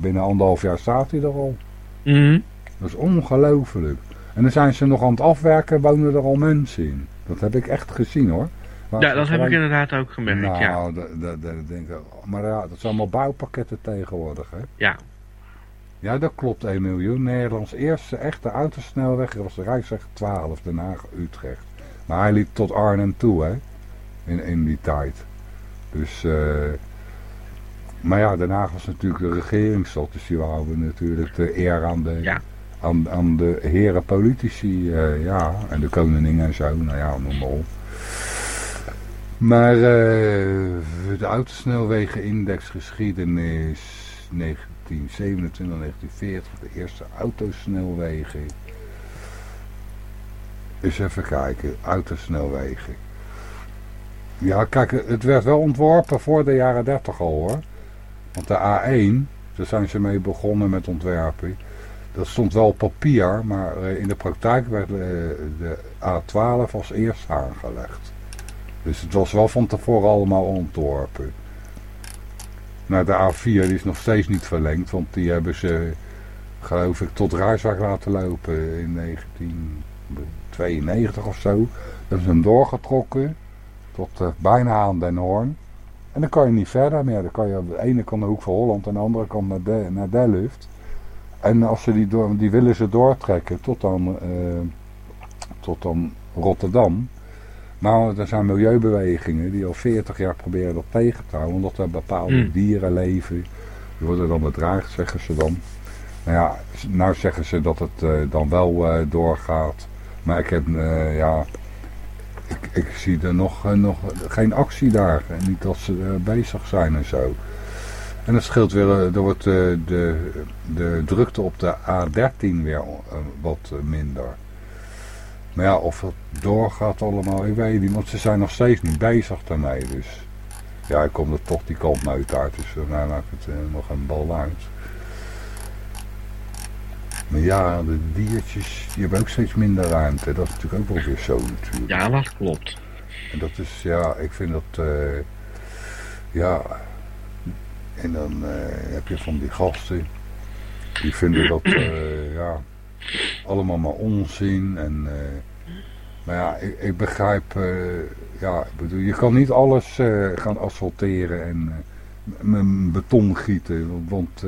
binnen anderhalf jaar staat hij er al. Mhm. Dat is ongelooflijk. En dan zijn ze nog aan het afwerken, wonen er al mensen in. Dat heb ik echt gezien hoor. Ja, dat heb ik inderdaad ook gemerkt, nou, ja. dat, denk ik, maar ja, dat zijn allemaal bouwpakketten tegenwoordig hè. Ja. Ja, dat klopt, 1 miljoen. Nederlands eerste echte autosnelweg dat was de Rijksweg 12, Den Haag-Utrecht. Maar hij liep tot Arnhem toe, hè, in, in die tijd. Dus, eh, maar ja, Den Haag was natuurlijk de regeringsstad, dus die wouden natuurlijk de eer aan de, Ja. aan, aan de heren politici, eh, ja, en de koningin en zo, nou ja, noem maar op. Maar eh, de autosnelwegenindex geschiedenis 1927, 1940, de eerste autosnelwegen. Eens even kijken, autosnelwegen. Ja, kijk, het werd wel ontworpen voor de jaren 30 al hoor. Want de A1, daar zijn ze mee begonnen met ontwerpen. dat stond wel op papier, maar eh, in de praktijk werd eh, de A12 als eerst aangelegd. Dus het was wel van tevoren allemaal ontworpen. Nou, de A4 die is nog steeds niet verlengd, want die hebben ze, geloof ik, tot Rijswijk laten lopen in 1992 of zo. Hebben ze hem doorgetrokken tot eh, bijna aan Den Hoorn. En dan kan je niet verder meer. Dan kan je aan de ene kant de hoek van Holland en de andere kant naar, de, naar. En als ze die, die willen ze doortrekken tot dan, eh, tot dan Rotterdam. Maar er zijn milieubewegingen die al 40 jaar proberen dat tegen te houden. Omdat er bepaalde Hmm. dieren leven. Die worden dan bedreigd, zeggen ze dan. Nou ja, nou zeggen ze dat het eh, dan wel eh, doorgaat. Maar ik heb, eh, ja, ik, ik zie er nog, eh, nog geen actie daar. En niet dat ze eh, bezig zijn en zo. En het scheelt weer, er wordt de, de drukte op de A13 weer wat minder. Maar ja, of het doorgaat allemaal, ik weet niet, want ze zijn nog steeds niet bezig daarmee. Dus ja, ik kom er toch die kant uit dus uh, nou maakt het nog een bal uit. Maar ja, de diertjes, die hebben ook steeds minder ruimte. Dat is natuurlijk ook wel weer zo natuurlijk. Ja, dat klopt. En dat is, ja, ik vind dat, eh, ja, en dan eh, heb je van die gasten, die vinden dat, eh, ja, allemaal maar onzin. En, maar ja, ik, ik begrijp, ja, ik bedoel, je kan niet alles gaan asfalteren en met beton gieten, want,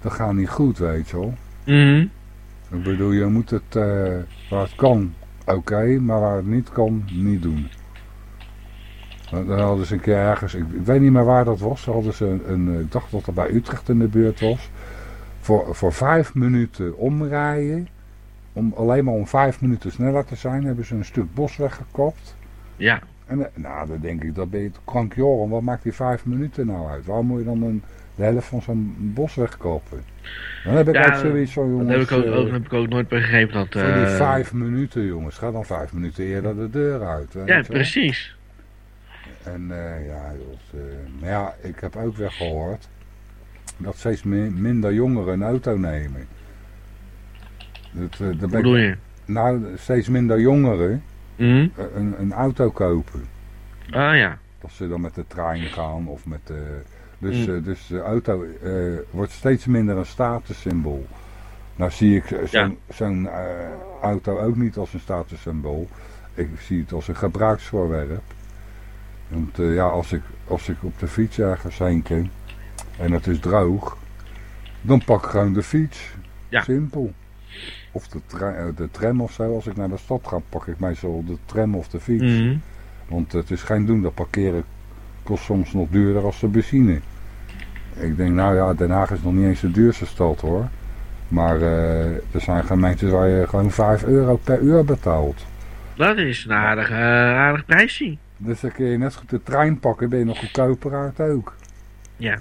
dat gaat niet goed, weet je wel. Mhm. Ik bedoel, je moet het, eh, waar het kan, oké, maar waar het niet kan, niet doen. Want Dan hadden ze een keer ergens, ik, ik weet niet meer waar dat was, hadden ze een, een, ik dacht dat het bij Utrecht in de buurt was, voor, voor vijf minuten omrijden, om, alleen maar om vijf minuten sneller te zijn, hebben ze een stuk bos weggekapt. Ja. En eh, nou, dan denk ik, dat ben je krankjoren, wat maakt die vijf minuten nou uit? Waarom moet je dan een, de helft van zo'n bos wegkappen? Dan heb ik Ja, ook zoiets van, jongens... Dat heb ik ook, eh, ook, heb ik ook nooit begrepen. Dat, voor die eh, vijf minuten, jongens. Ga dan vijf minuten eerder de deur uit. Ja, precies. En eh, ja, joh, eh, maar ja, ik heb ook weer gehoord dat steeds mi- minder jongeren een auto nemen. Dat, eh, Hoe bedoel je? nou, steeds minder jongeren Mhm. eh, een, een auto kopen. Ah ja. Dat ze dan met de trein gaan of met de... Dus, Mm. eh, dus de auto eh, wordt steeds minder een statussymbool. Nou zie ik zo'n eh, auto ook niet als een statussymbool. Ik zie het als een gebruiksvoorwerp. Want ja, als ik, als ik op de fiets ergens heen kan en het is droog, dan pak ik gewoon de fiets. Ja. Simpel. Of de, tra- de tram of zo. Als ik naar de stad ga, pak ik meestal de tram of de fiets. Mhm. Want het is geen doen, dat parkeren kost soms nog duurder als de benzine. Ik denk, nou ja, Den Haag is nog niet eens de duurste stad hoor. Maar eh, er zijn gemeentes waar je gewoon 5 euro per uur betaalt. Dat is een aardig, eh, aardig prijsje. Dus dan kun je net goed de trein pakken, ben je nog goedkoper uit ook. Ja.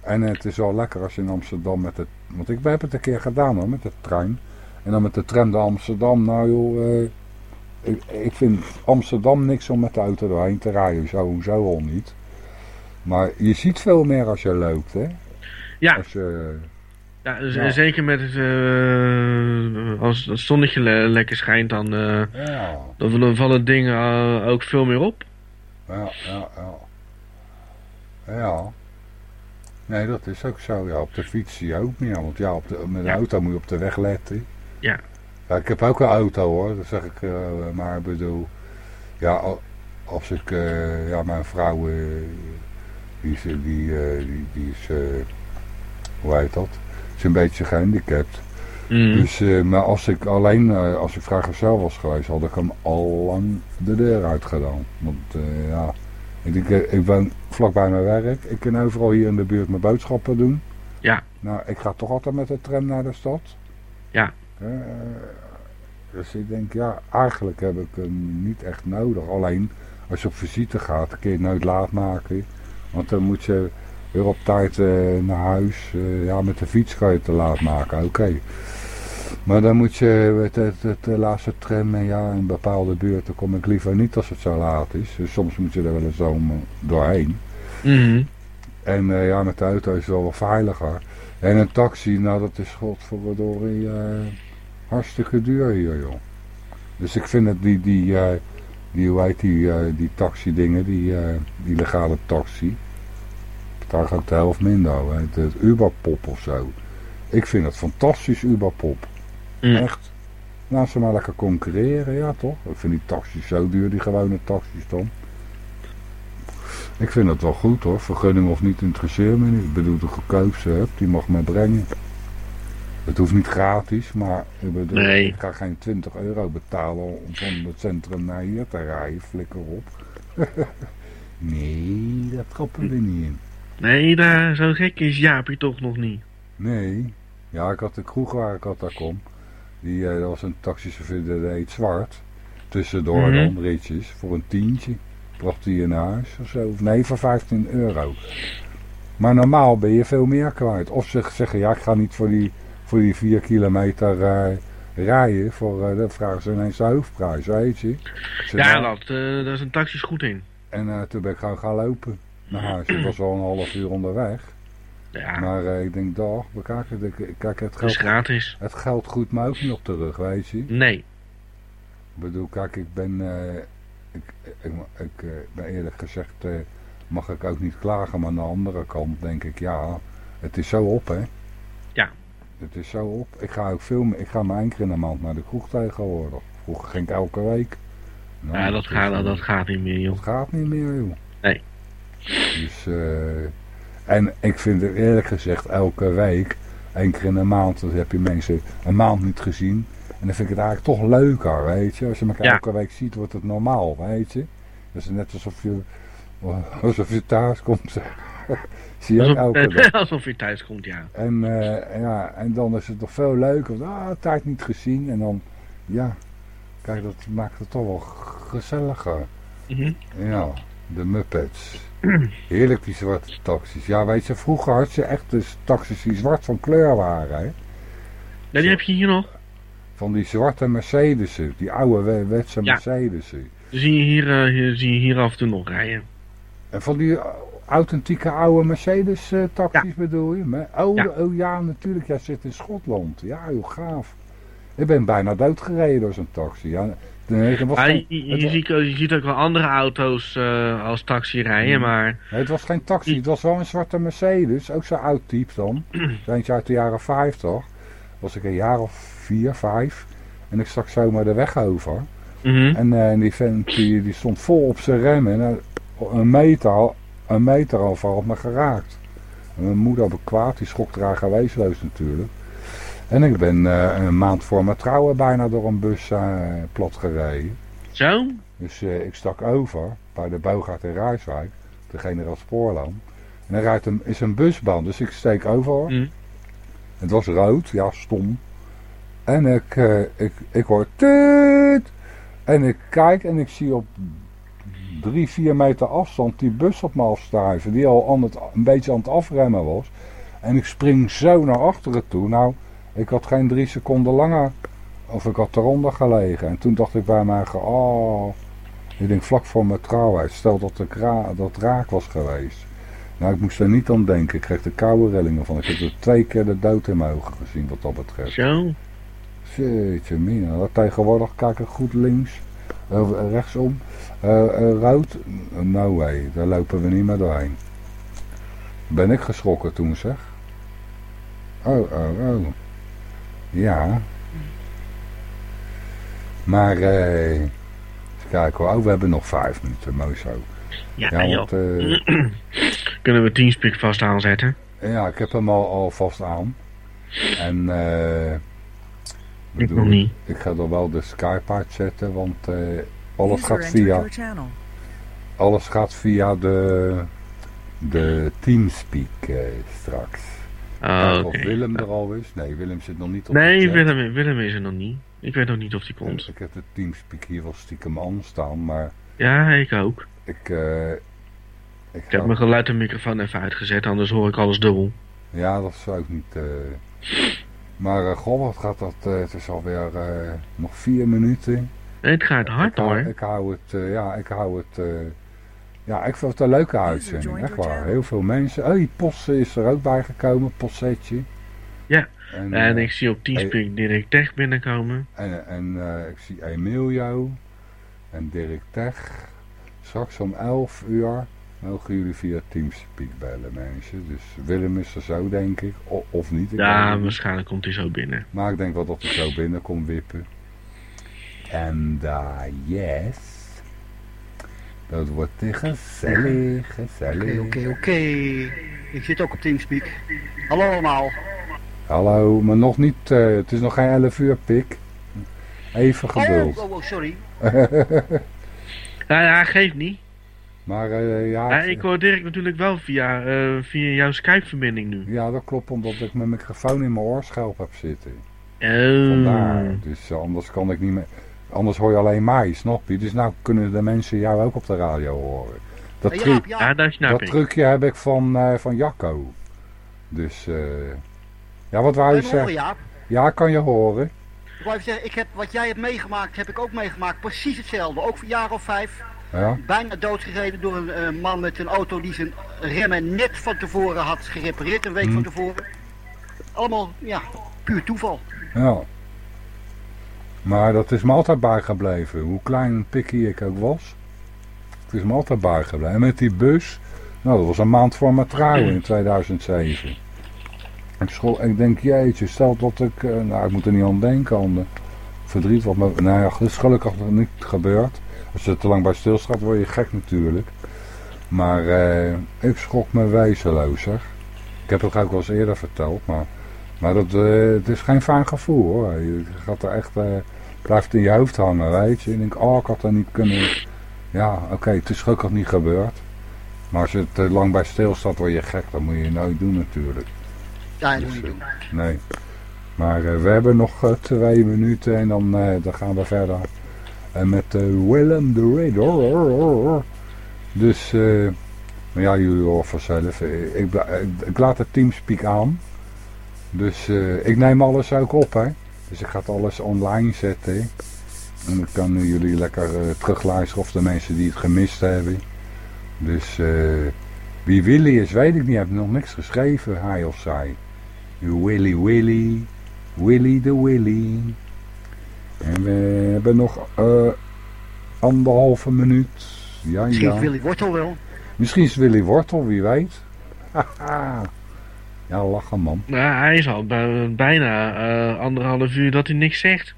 En het is wel lekker als je in Amsterdam met de... Want ik heb het een keer gedaan hoor, met de trein. En dan met de tram naar Amsterdam. Nou joh, eh, ik, ik vind Amsterdam niks om met de auto doorheen te rijden. Sowieso al niet. Maar je ziet veel meer als je loopt, hè. Ja. Als je, Ja, z- Ja. zeker met het, eh, als het zonnetje le- lekker schijnt, dan, eh, ja, dan vallen dingen eh, ook veel meer op. ja, ja, ja. Ja. Nee, dat is ook zo. Ja, op de fiets zie je ook meer. Want ja, op de, met de Ja. auto moet je op de weg letten. Ja. Ja, ik heb ook een auto hoor, dat zeg ik. eh, maar ik bedoel, ja, al- als ik, eh, ja, mijn vrouw, eh, die, is, die, eh, die, die is, eh, hoe heet dat? Is een beetje gehandicapt. Mhm. Dus, eh, maar als ik alleen, als ik vrijgezel was geweest, had ik hem al lang de deur uit gedaan. Want ja, ik, ik woon vlak bij mijn werk. Ik kan overal hier in de buurt mijn boodschappen doen. Ja. Nou, ik ga toch altijd met de tram naar de stad. Ja. Dus ik denk, ja, eigenlijk heb ik hem niet echt nodig. Alleen, als je op visite gaat, kun je het nooit laat maken. Want dan moet je weer op tijd eh, naar huis. Eh, ja, met de fiets kan je het te laat maken, oké. Maar dan moet je het, het, de laatste tram, en ja, in bepaalde buurten kom ik liever niet als het zo laat is. Dus soms moet je er wel eens om, eh, doorheen. Mhm. En ja, met de auto is het wel wat veiliger. En een taxi, nou dat is godverdorie eh hartstikke duur hier joh. Dus ik vind het die, die, die hoe heet die, eh, die taxi dingen, die, eh, die legale taxi. Daar ook de helft minder, hoor. het, het Uberpop of zo. Ik vind het fantastisch Uberpop. Mm. Echt. Laat ze maar lekker concurreren, ja toch? Ik vind die taxis zo duur, die gewone taxis dan. Ik vind het wel goed hoor, vergunning of niet interesseert me niet. Ik bedoel, de goedkoopste heb, die mag mij brengen. Het hoeft niet gratis, maar ik, bedoel, Nee. ik ga geen 20 euro betalen om van het centrum naar hier te rijden. Flikker op. <laughs> nee, dat trappen we niet in. Nee, daar, zo gek is Jaapie toch nog niet. Nee. Ja, ik had de kroeg waar ik altijd kom. Die, eh, dat was een taxichauffeur, die heet Zwart. Tussendoor dan, ritjes, voor een tientje. Bracht hij je naar huis of zo. Nee, voor 15 euro. Maar normaal ben je veel meer kwijt. Of ze zeggen, ja, ik ga niet voor die, voor die 4 kilometer rijden. Voor, eh dan vragen ze ineens de hoofdprijs, weet je. Ik zeg, Ja, dat, eh, daar is een taxis goed in. En eh, toen ben ik gewoon gaan lopen naar huis. Ik was al een half uur onderweg. Ja, Maar ik denk, dag, bekijk, ik, kijk, het dat is geld gratis. het geld goed me ook niet op terug, weet je. Ik Nee. bedoel, kijk, ik ben, ik, ik, ik ben eerlijk gezegd, mag ik ook niet klagen, maar aan de andere kant denk ik, ja, het is zo op, hè. Ja. Het is zo op. Ik ga ook veel meer, ik ga maar één keer in de maand naar de kroeg tegenwoordig. Vroeger ging ik elke week. Nou, Ja, dat gaat, dat gaat niet meer, joh. dat gaat niet meer, joh. Nee. Dus, eh, en ik vind het eerlijk gezegd elke week, één keer in de maand, dan heb je mensen een maand niet gezien. En dan vind ik het eigenlijk toch leuker, weet je. Als je elkaar Ja. elke week ziet, wordt het normaal, weet je. Dat is net alsof je, <laughs> alsof je thuis komt. Zie je ook Alsof, elke <laughs> dag. alsof je thuis komt, ja. En, eh, ja, en dan is het toch veel leuker. want, Ah, tijd niet gezien. En dan, ja, kijk, dat maakt het toch wel gezelliger. Mhm. Ja, de Muppets. Heerlijk die zwarte taxis. Ja, weet je, vroeger had je echt dus taxis die zwart van kleur waren. Hè? Ja, die heb je hier nog. Van die zwarte Mercedes'en. Die oude wetse Ja. Mercedes'en. Die zie je hier, eh, hier, zie je hier af en toe nog rijden. En van die eh, authentieke oude Mercedes eh, bedoel je? Me- Oh Ja. oh ja, natuurlijk. Jij zit in Schotland. Ja, heel gaaf. Ik ben bijna doodgereden door zo'n taxi. Ja, nee, het, was Maar geen, je, ziet, je ziet ook wel andere auto's eh, als taxi rijden, Hmm. maar nee, het was geen taxi. Het was wel een zwarte Mercedes. Ook zo'n oud type dan. <clears throat> Eentje uit de jaren 50. Was ik een jaar of vier, vijf. En ik stak zomaar de weg over. mhm. En, eh, en die vent die, die stond vol op zijn remmen. En een meter, een meter al had me geraakt. En mijn moeder bekwaad, die schrok er geweestloos natuurlijk. En ik ben eh, een maand voor mijn trouwen bijna door een bus eh, plat gereden. Zo? Dus eh, ik stak over bij de Bouwgaard in Rijswijk, de generaal Spoorlaan. En er rijdt een, is een busbaan, dus ik steek over. Mhm. Het was rood, ja, stom. En ik, ik, ik hoor tuut. En ik kijk en ik zie op drie, vier meter afstand die bus op me afstuiven. Die al aan het, een beetje aan het afremmen was. En ik spring zo naar achteren toe. Nou, ik had geen drie seconden langer. Of ik had eronder gelegen. En toen dacht ik bij mij, oh. Ik denk vlak voor mijn trouwheid. Stel dat ik ra dat raak was geweest. Nou, ik moest er niet aan denken. Ik kreeg de koude rillingen van. Ik heb er twee keer de dood in mijn ogen gezien wat dat betreft. Zo? Jeetje mina. Tegenwoordig kijk ik goed links, rechtsom. Eh, eh, rood? No way, daar lopen we niet meer doorheen. Ben ik geschrokken toen zeg. Oh, oh, oh. Ja. Maar, eh, even kijken hoor. Oh, we hebben nog vijf minuten, mooi zo. Ja, Ja, want, eh, <clears throat> Kunnen we Teamspeak vast aanzetten? ja, ik heb hem al, al vast aan. En, eh. Ik nog niet. Ik ga er wel de Skype uitzetten, want eh, alles, User gaat via, alles gaat via de, de Teamspeak eh, straks. Ah, oké. Of Willem er al is. Nee, Willem zit nog niet op de Nee. Willem, Willem is er nog niet. Ik weet nog niet of die komt. Ik heb de Teamspeak hier wel stiekem aan staan, maar Ja, ik ook. ik... eh, ik Ik ga- heb mijn geluid en microfoon even uitgezet, anders hoor ik alles dubbel. Ja, dat zou ik niet... Maar eh, goh, wat gaat dat... eh, het is alweer eh, nog vier minuten. Het gaat hard ik, hou- hoor. Ik hou het... eh, ja, ik hou het... eh, Ja, ik vond het een leuke uitzending, echt waar. Heel veel mensen. Oh, die Posse is er ook bij gekomen, Possetje. Ja, En, En ik zie op Teamspeak Dirk Tech binnenkomen. En, en eh, ik zie Emilio en Dirk Tech. Straks om 11 uur mogen jullie via Teamspeak bellen mensen. Dus Willem is er zo denk ik. O- of niet. ik Ja, niet. waarschijnlijk komt hij zo binnen. Maar ik denk wel dat hij zo binnenkomt wippen. En uh, yes. Dat wordt gezellig, gezellig. Oké, oké, oké. Ik zit ook op Teamspeak. Hallo allemaal. Hallo, maar nog niet, eh, het is nog geen 11 uur pik. Even geduld. Oh, oh, oh, sorry. <laughs> <laughs> Ja, ja, geeft niet. Maar eh, ja, Ja, ik hoor Dirk natuurlijk wel via, eh, via jouw Skype-verbinding nu. ja, dat klopt omdat ik mijn microfoon in mijn oorschelp heb zitten. Oh. Vandaar. Dus eh, anders kan ik niet meer. Anders hoor je alleen mij, snap je? Dus nou kunnen de mensen jou ook op de radio horen. Dat. Ja, dat snap dat ik. trucje heb ik van, eh, van Jacco. Dus eh, ja, wat wou Kan je zeggen? Ja, kan je horen. Ik wou even zeggen, ik heb, wat jij hebt meegemaakt, heb ik ook meegemaakt. Precies hetzelfde. Ook een jaar of vijf. Ja, Bijna doodgereden door een eh, man met een auto die zijn remmen net van tevoren had gerepareerd. Een week van tevoren. Allemaal, ja, puur toeval. ja. Maar dat is me altijd bijgebleven. Hoe klein pikkie ik ook was. Het is me altijd bijgebleven. En met die bus. Nou, dat was een maand voor mijn trouwen in <clears throat> 2007. Ik, school, ik denk, jeetje, stel dat ik... eh, nou, ik moet er niet aan denken. Aan de verdriet wat me... Nou ja, dat is gelukkig niet gebeurd. Als je er te lang bij stilstaat, word je gek natuurlijk. Maar eh, ik schrok me wezenloos, zeg. Ik heb het ook wel eens eerder verteld, maar... Maar dat, eh, het is geen fijn gevoel hoor. Je gaat er echt, eh, blijft in je hoofd hangen, weet je. En ik denk, oh, ik had er niet kunnen... Ja, oké, het is gelukkig niet gebeurd. Maar als je te lang bij stilstaat, word je gek. Dat moet je nooit doen natuurlijk. Ja, dat moet je doen. Nee. Maar eh, we hebben nog eh, twee minuten en dan, eh, dan gaan we verder. En met eh, Willem de Ridder. Dus, eh, maar ja, jullie horen vanzelf. Eh, Ik, ik, ik laat het Teamspeak aan. Dus ik neem alles ook op, hè. Dus ik ga het alles online zetten. En dan kunnen jullie lekker terugluisteren of de mensen die het gemist hebben. Dus wie Willy is, weet ik niet. Hij heeft nog niks geschreven, hij of zij. Willy Willy, Willy de Willy. En we hebben nog eh, anderhalve minuut. Ja, Misschien ja. Willy Wortel wel. Misschien is Willy Wortel, wie weet. Haha. <laughs> ja, lachen man. Nou, hij is al bij- bijna eh, anderhalf uur dat hij niks zegt.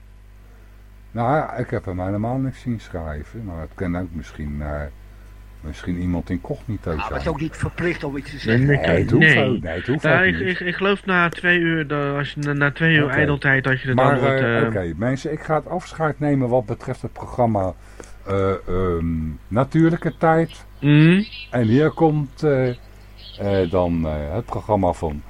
Nou, ik heb hem helemaal niks zien schrijven. Maar het kan ook misschien, eh, misschien iemand incognito Nou, maar het is zijn. ook niet verplicht om iets te zeggen. nee, Nee, het hoeft nee. ook, nee, het hoeft Nou, ook ik, niet. ik, ik geloof na twee uur, dat als je na, twee uur Oké. ijdeltijd, dat je er Maar dan wordt... eh, eh, oké, mensen, ik ga het afscheid nemen wat betreft het programma eh, ehm, Natuurlijke Tijd. mhm. En hier komt eh, eh, dan eh, het programma van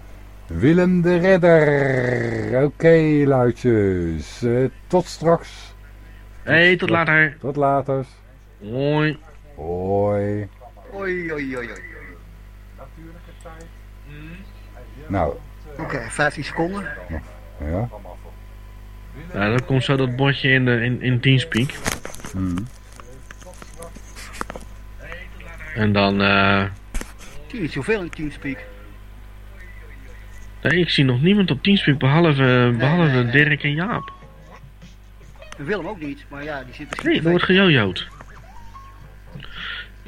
Willem de Redder. Oké, luidjes. Eh, tot straks. hey, tot later. Tot later. Hoi. Hoi. Oei, oei, oei, oei. Nou, Oké, 15 seconden. ja. Nou, dan komt zo dat bordje in, de, in, in Teamspeak. Hmm. En dan... eh Zie je niet zoveel in Teamspeak. nee, ik zie nog niemand op Teamspeak behalve, behalve nee, nee. Dirk en Jaap. En Willem ook niet, maar ja, die zit misschien... Nee, er wordt gejojoed.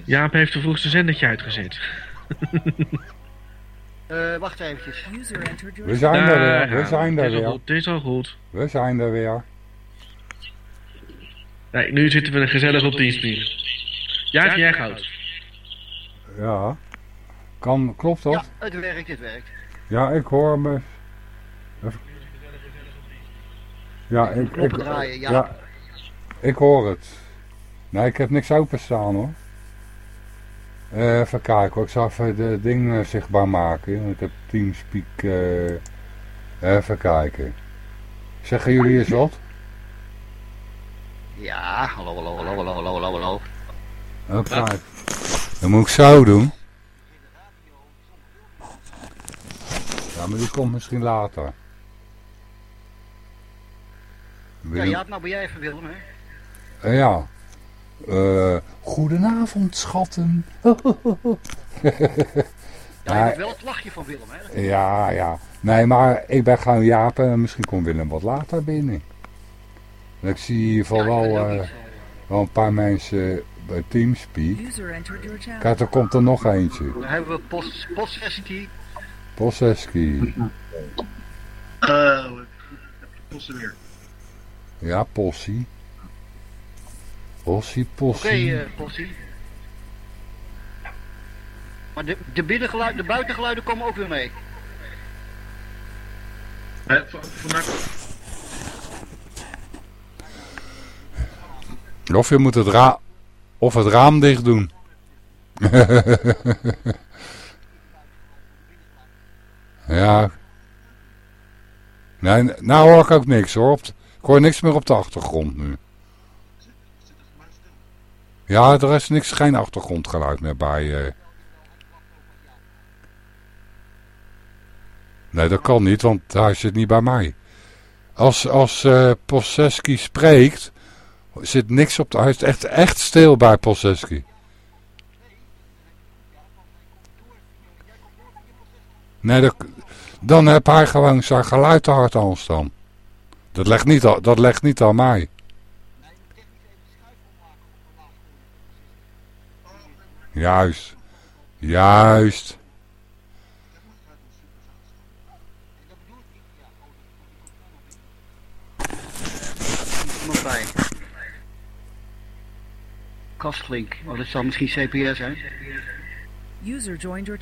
Jaap heeft de vroegste zendertje uitgezet. <laughs> Eh, wacht eventjes. We zijn er Daar weer. We gaan zijn er Het is al weer. goed, het is al goed. We zijn er weer. Nee, nu zitten we gezellig op Teamspeak. Ja, jij goud. Ja. Kan, klopt dat? Ja, het werkt, het werkt. Ja, ik hoor me. Even- Ja, ik, ik, ja. ja, ik hoor het. Nee, ik heb niks openstaan hoor. Eh, even kijken hoor, ik zal even de ding eh, zichtbaar maken. Ik heb Teamspeak. eh, even kijken. Zeggen jullie eens wat? Ja, hallo, hallo, hallo, hallo, hallo, hallo, hallo. Oké. Dat moet ik zo doen. Ja, maar die komt misschien later. Ja, Willem- Jaap, nou ben jij even Willem, hè? Ja. Eh, goedenavond, schatten. <laughs> Ja, je hebt wel het lachje van Willem, hè? Ja, ja. Nee, maar ik ben gewoon Jaap en misschien komt Willem wat later binnen. En Ik zie hier Ja, wel, ook eh, niet. wel een paar mensen bij Teamspeak. Kijk, er komt er nog eentje. Dan hebben we post, Possessity. Posseski. Eh, posten weer. Ja, Possie. Possie, Oké, Possie. eh Possie. Maar de, de binnengeluiden, de buitengeluiden komen ook weer mee. Eh, Of je moet het, ra of het raam dicht doen. <laughs> ja. Nee, nou hoor ik ook niks hoor. Ik hoor niks meer op de achtergrond nu. Ja, er is niks, geen achtergrondgeluid meer bij. eh. Nee, dat kan niet, want hij zit niet bij mij. Als, als Posseski spreekt, zit niks op de... Hij is echt, echt stil bij Posseski. Nee, dan heb hij gewoon zijn geluid te hard aanstaan. Dat legt niet, dat legt niet aan mij. Juist. Juist. Kastlink. Oh, dat zal misschien CPS zijn. User joined your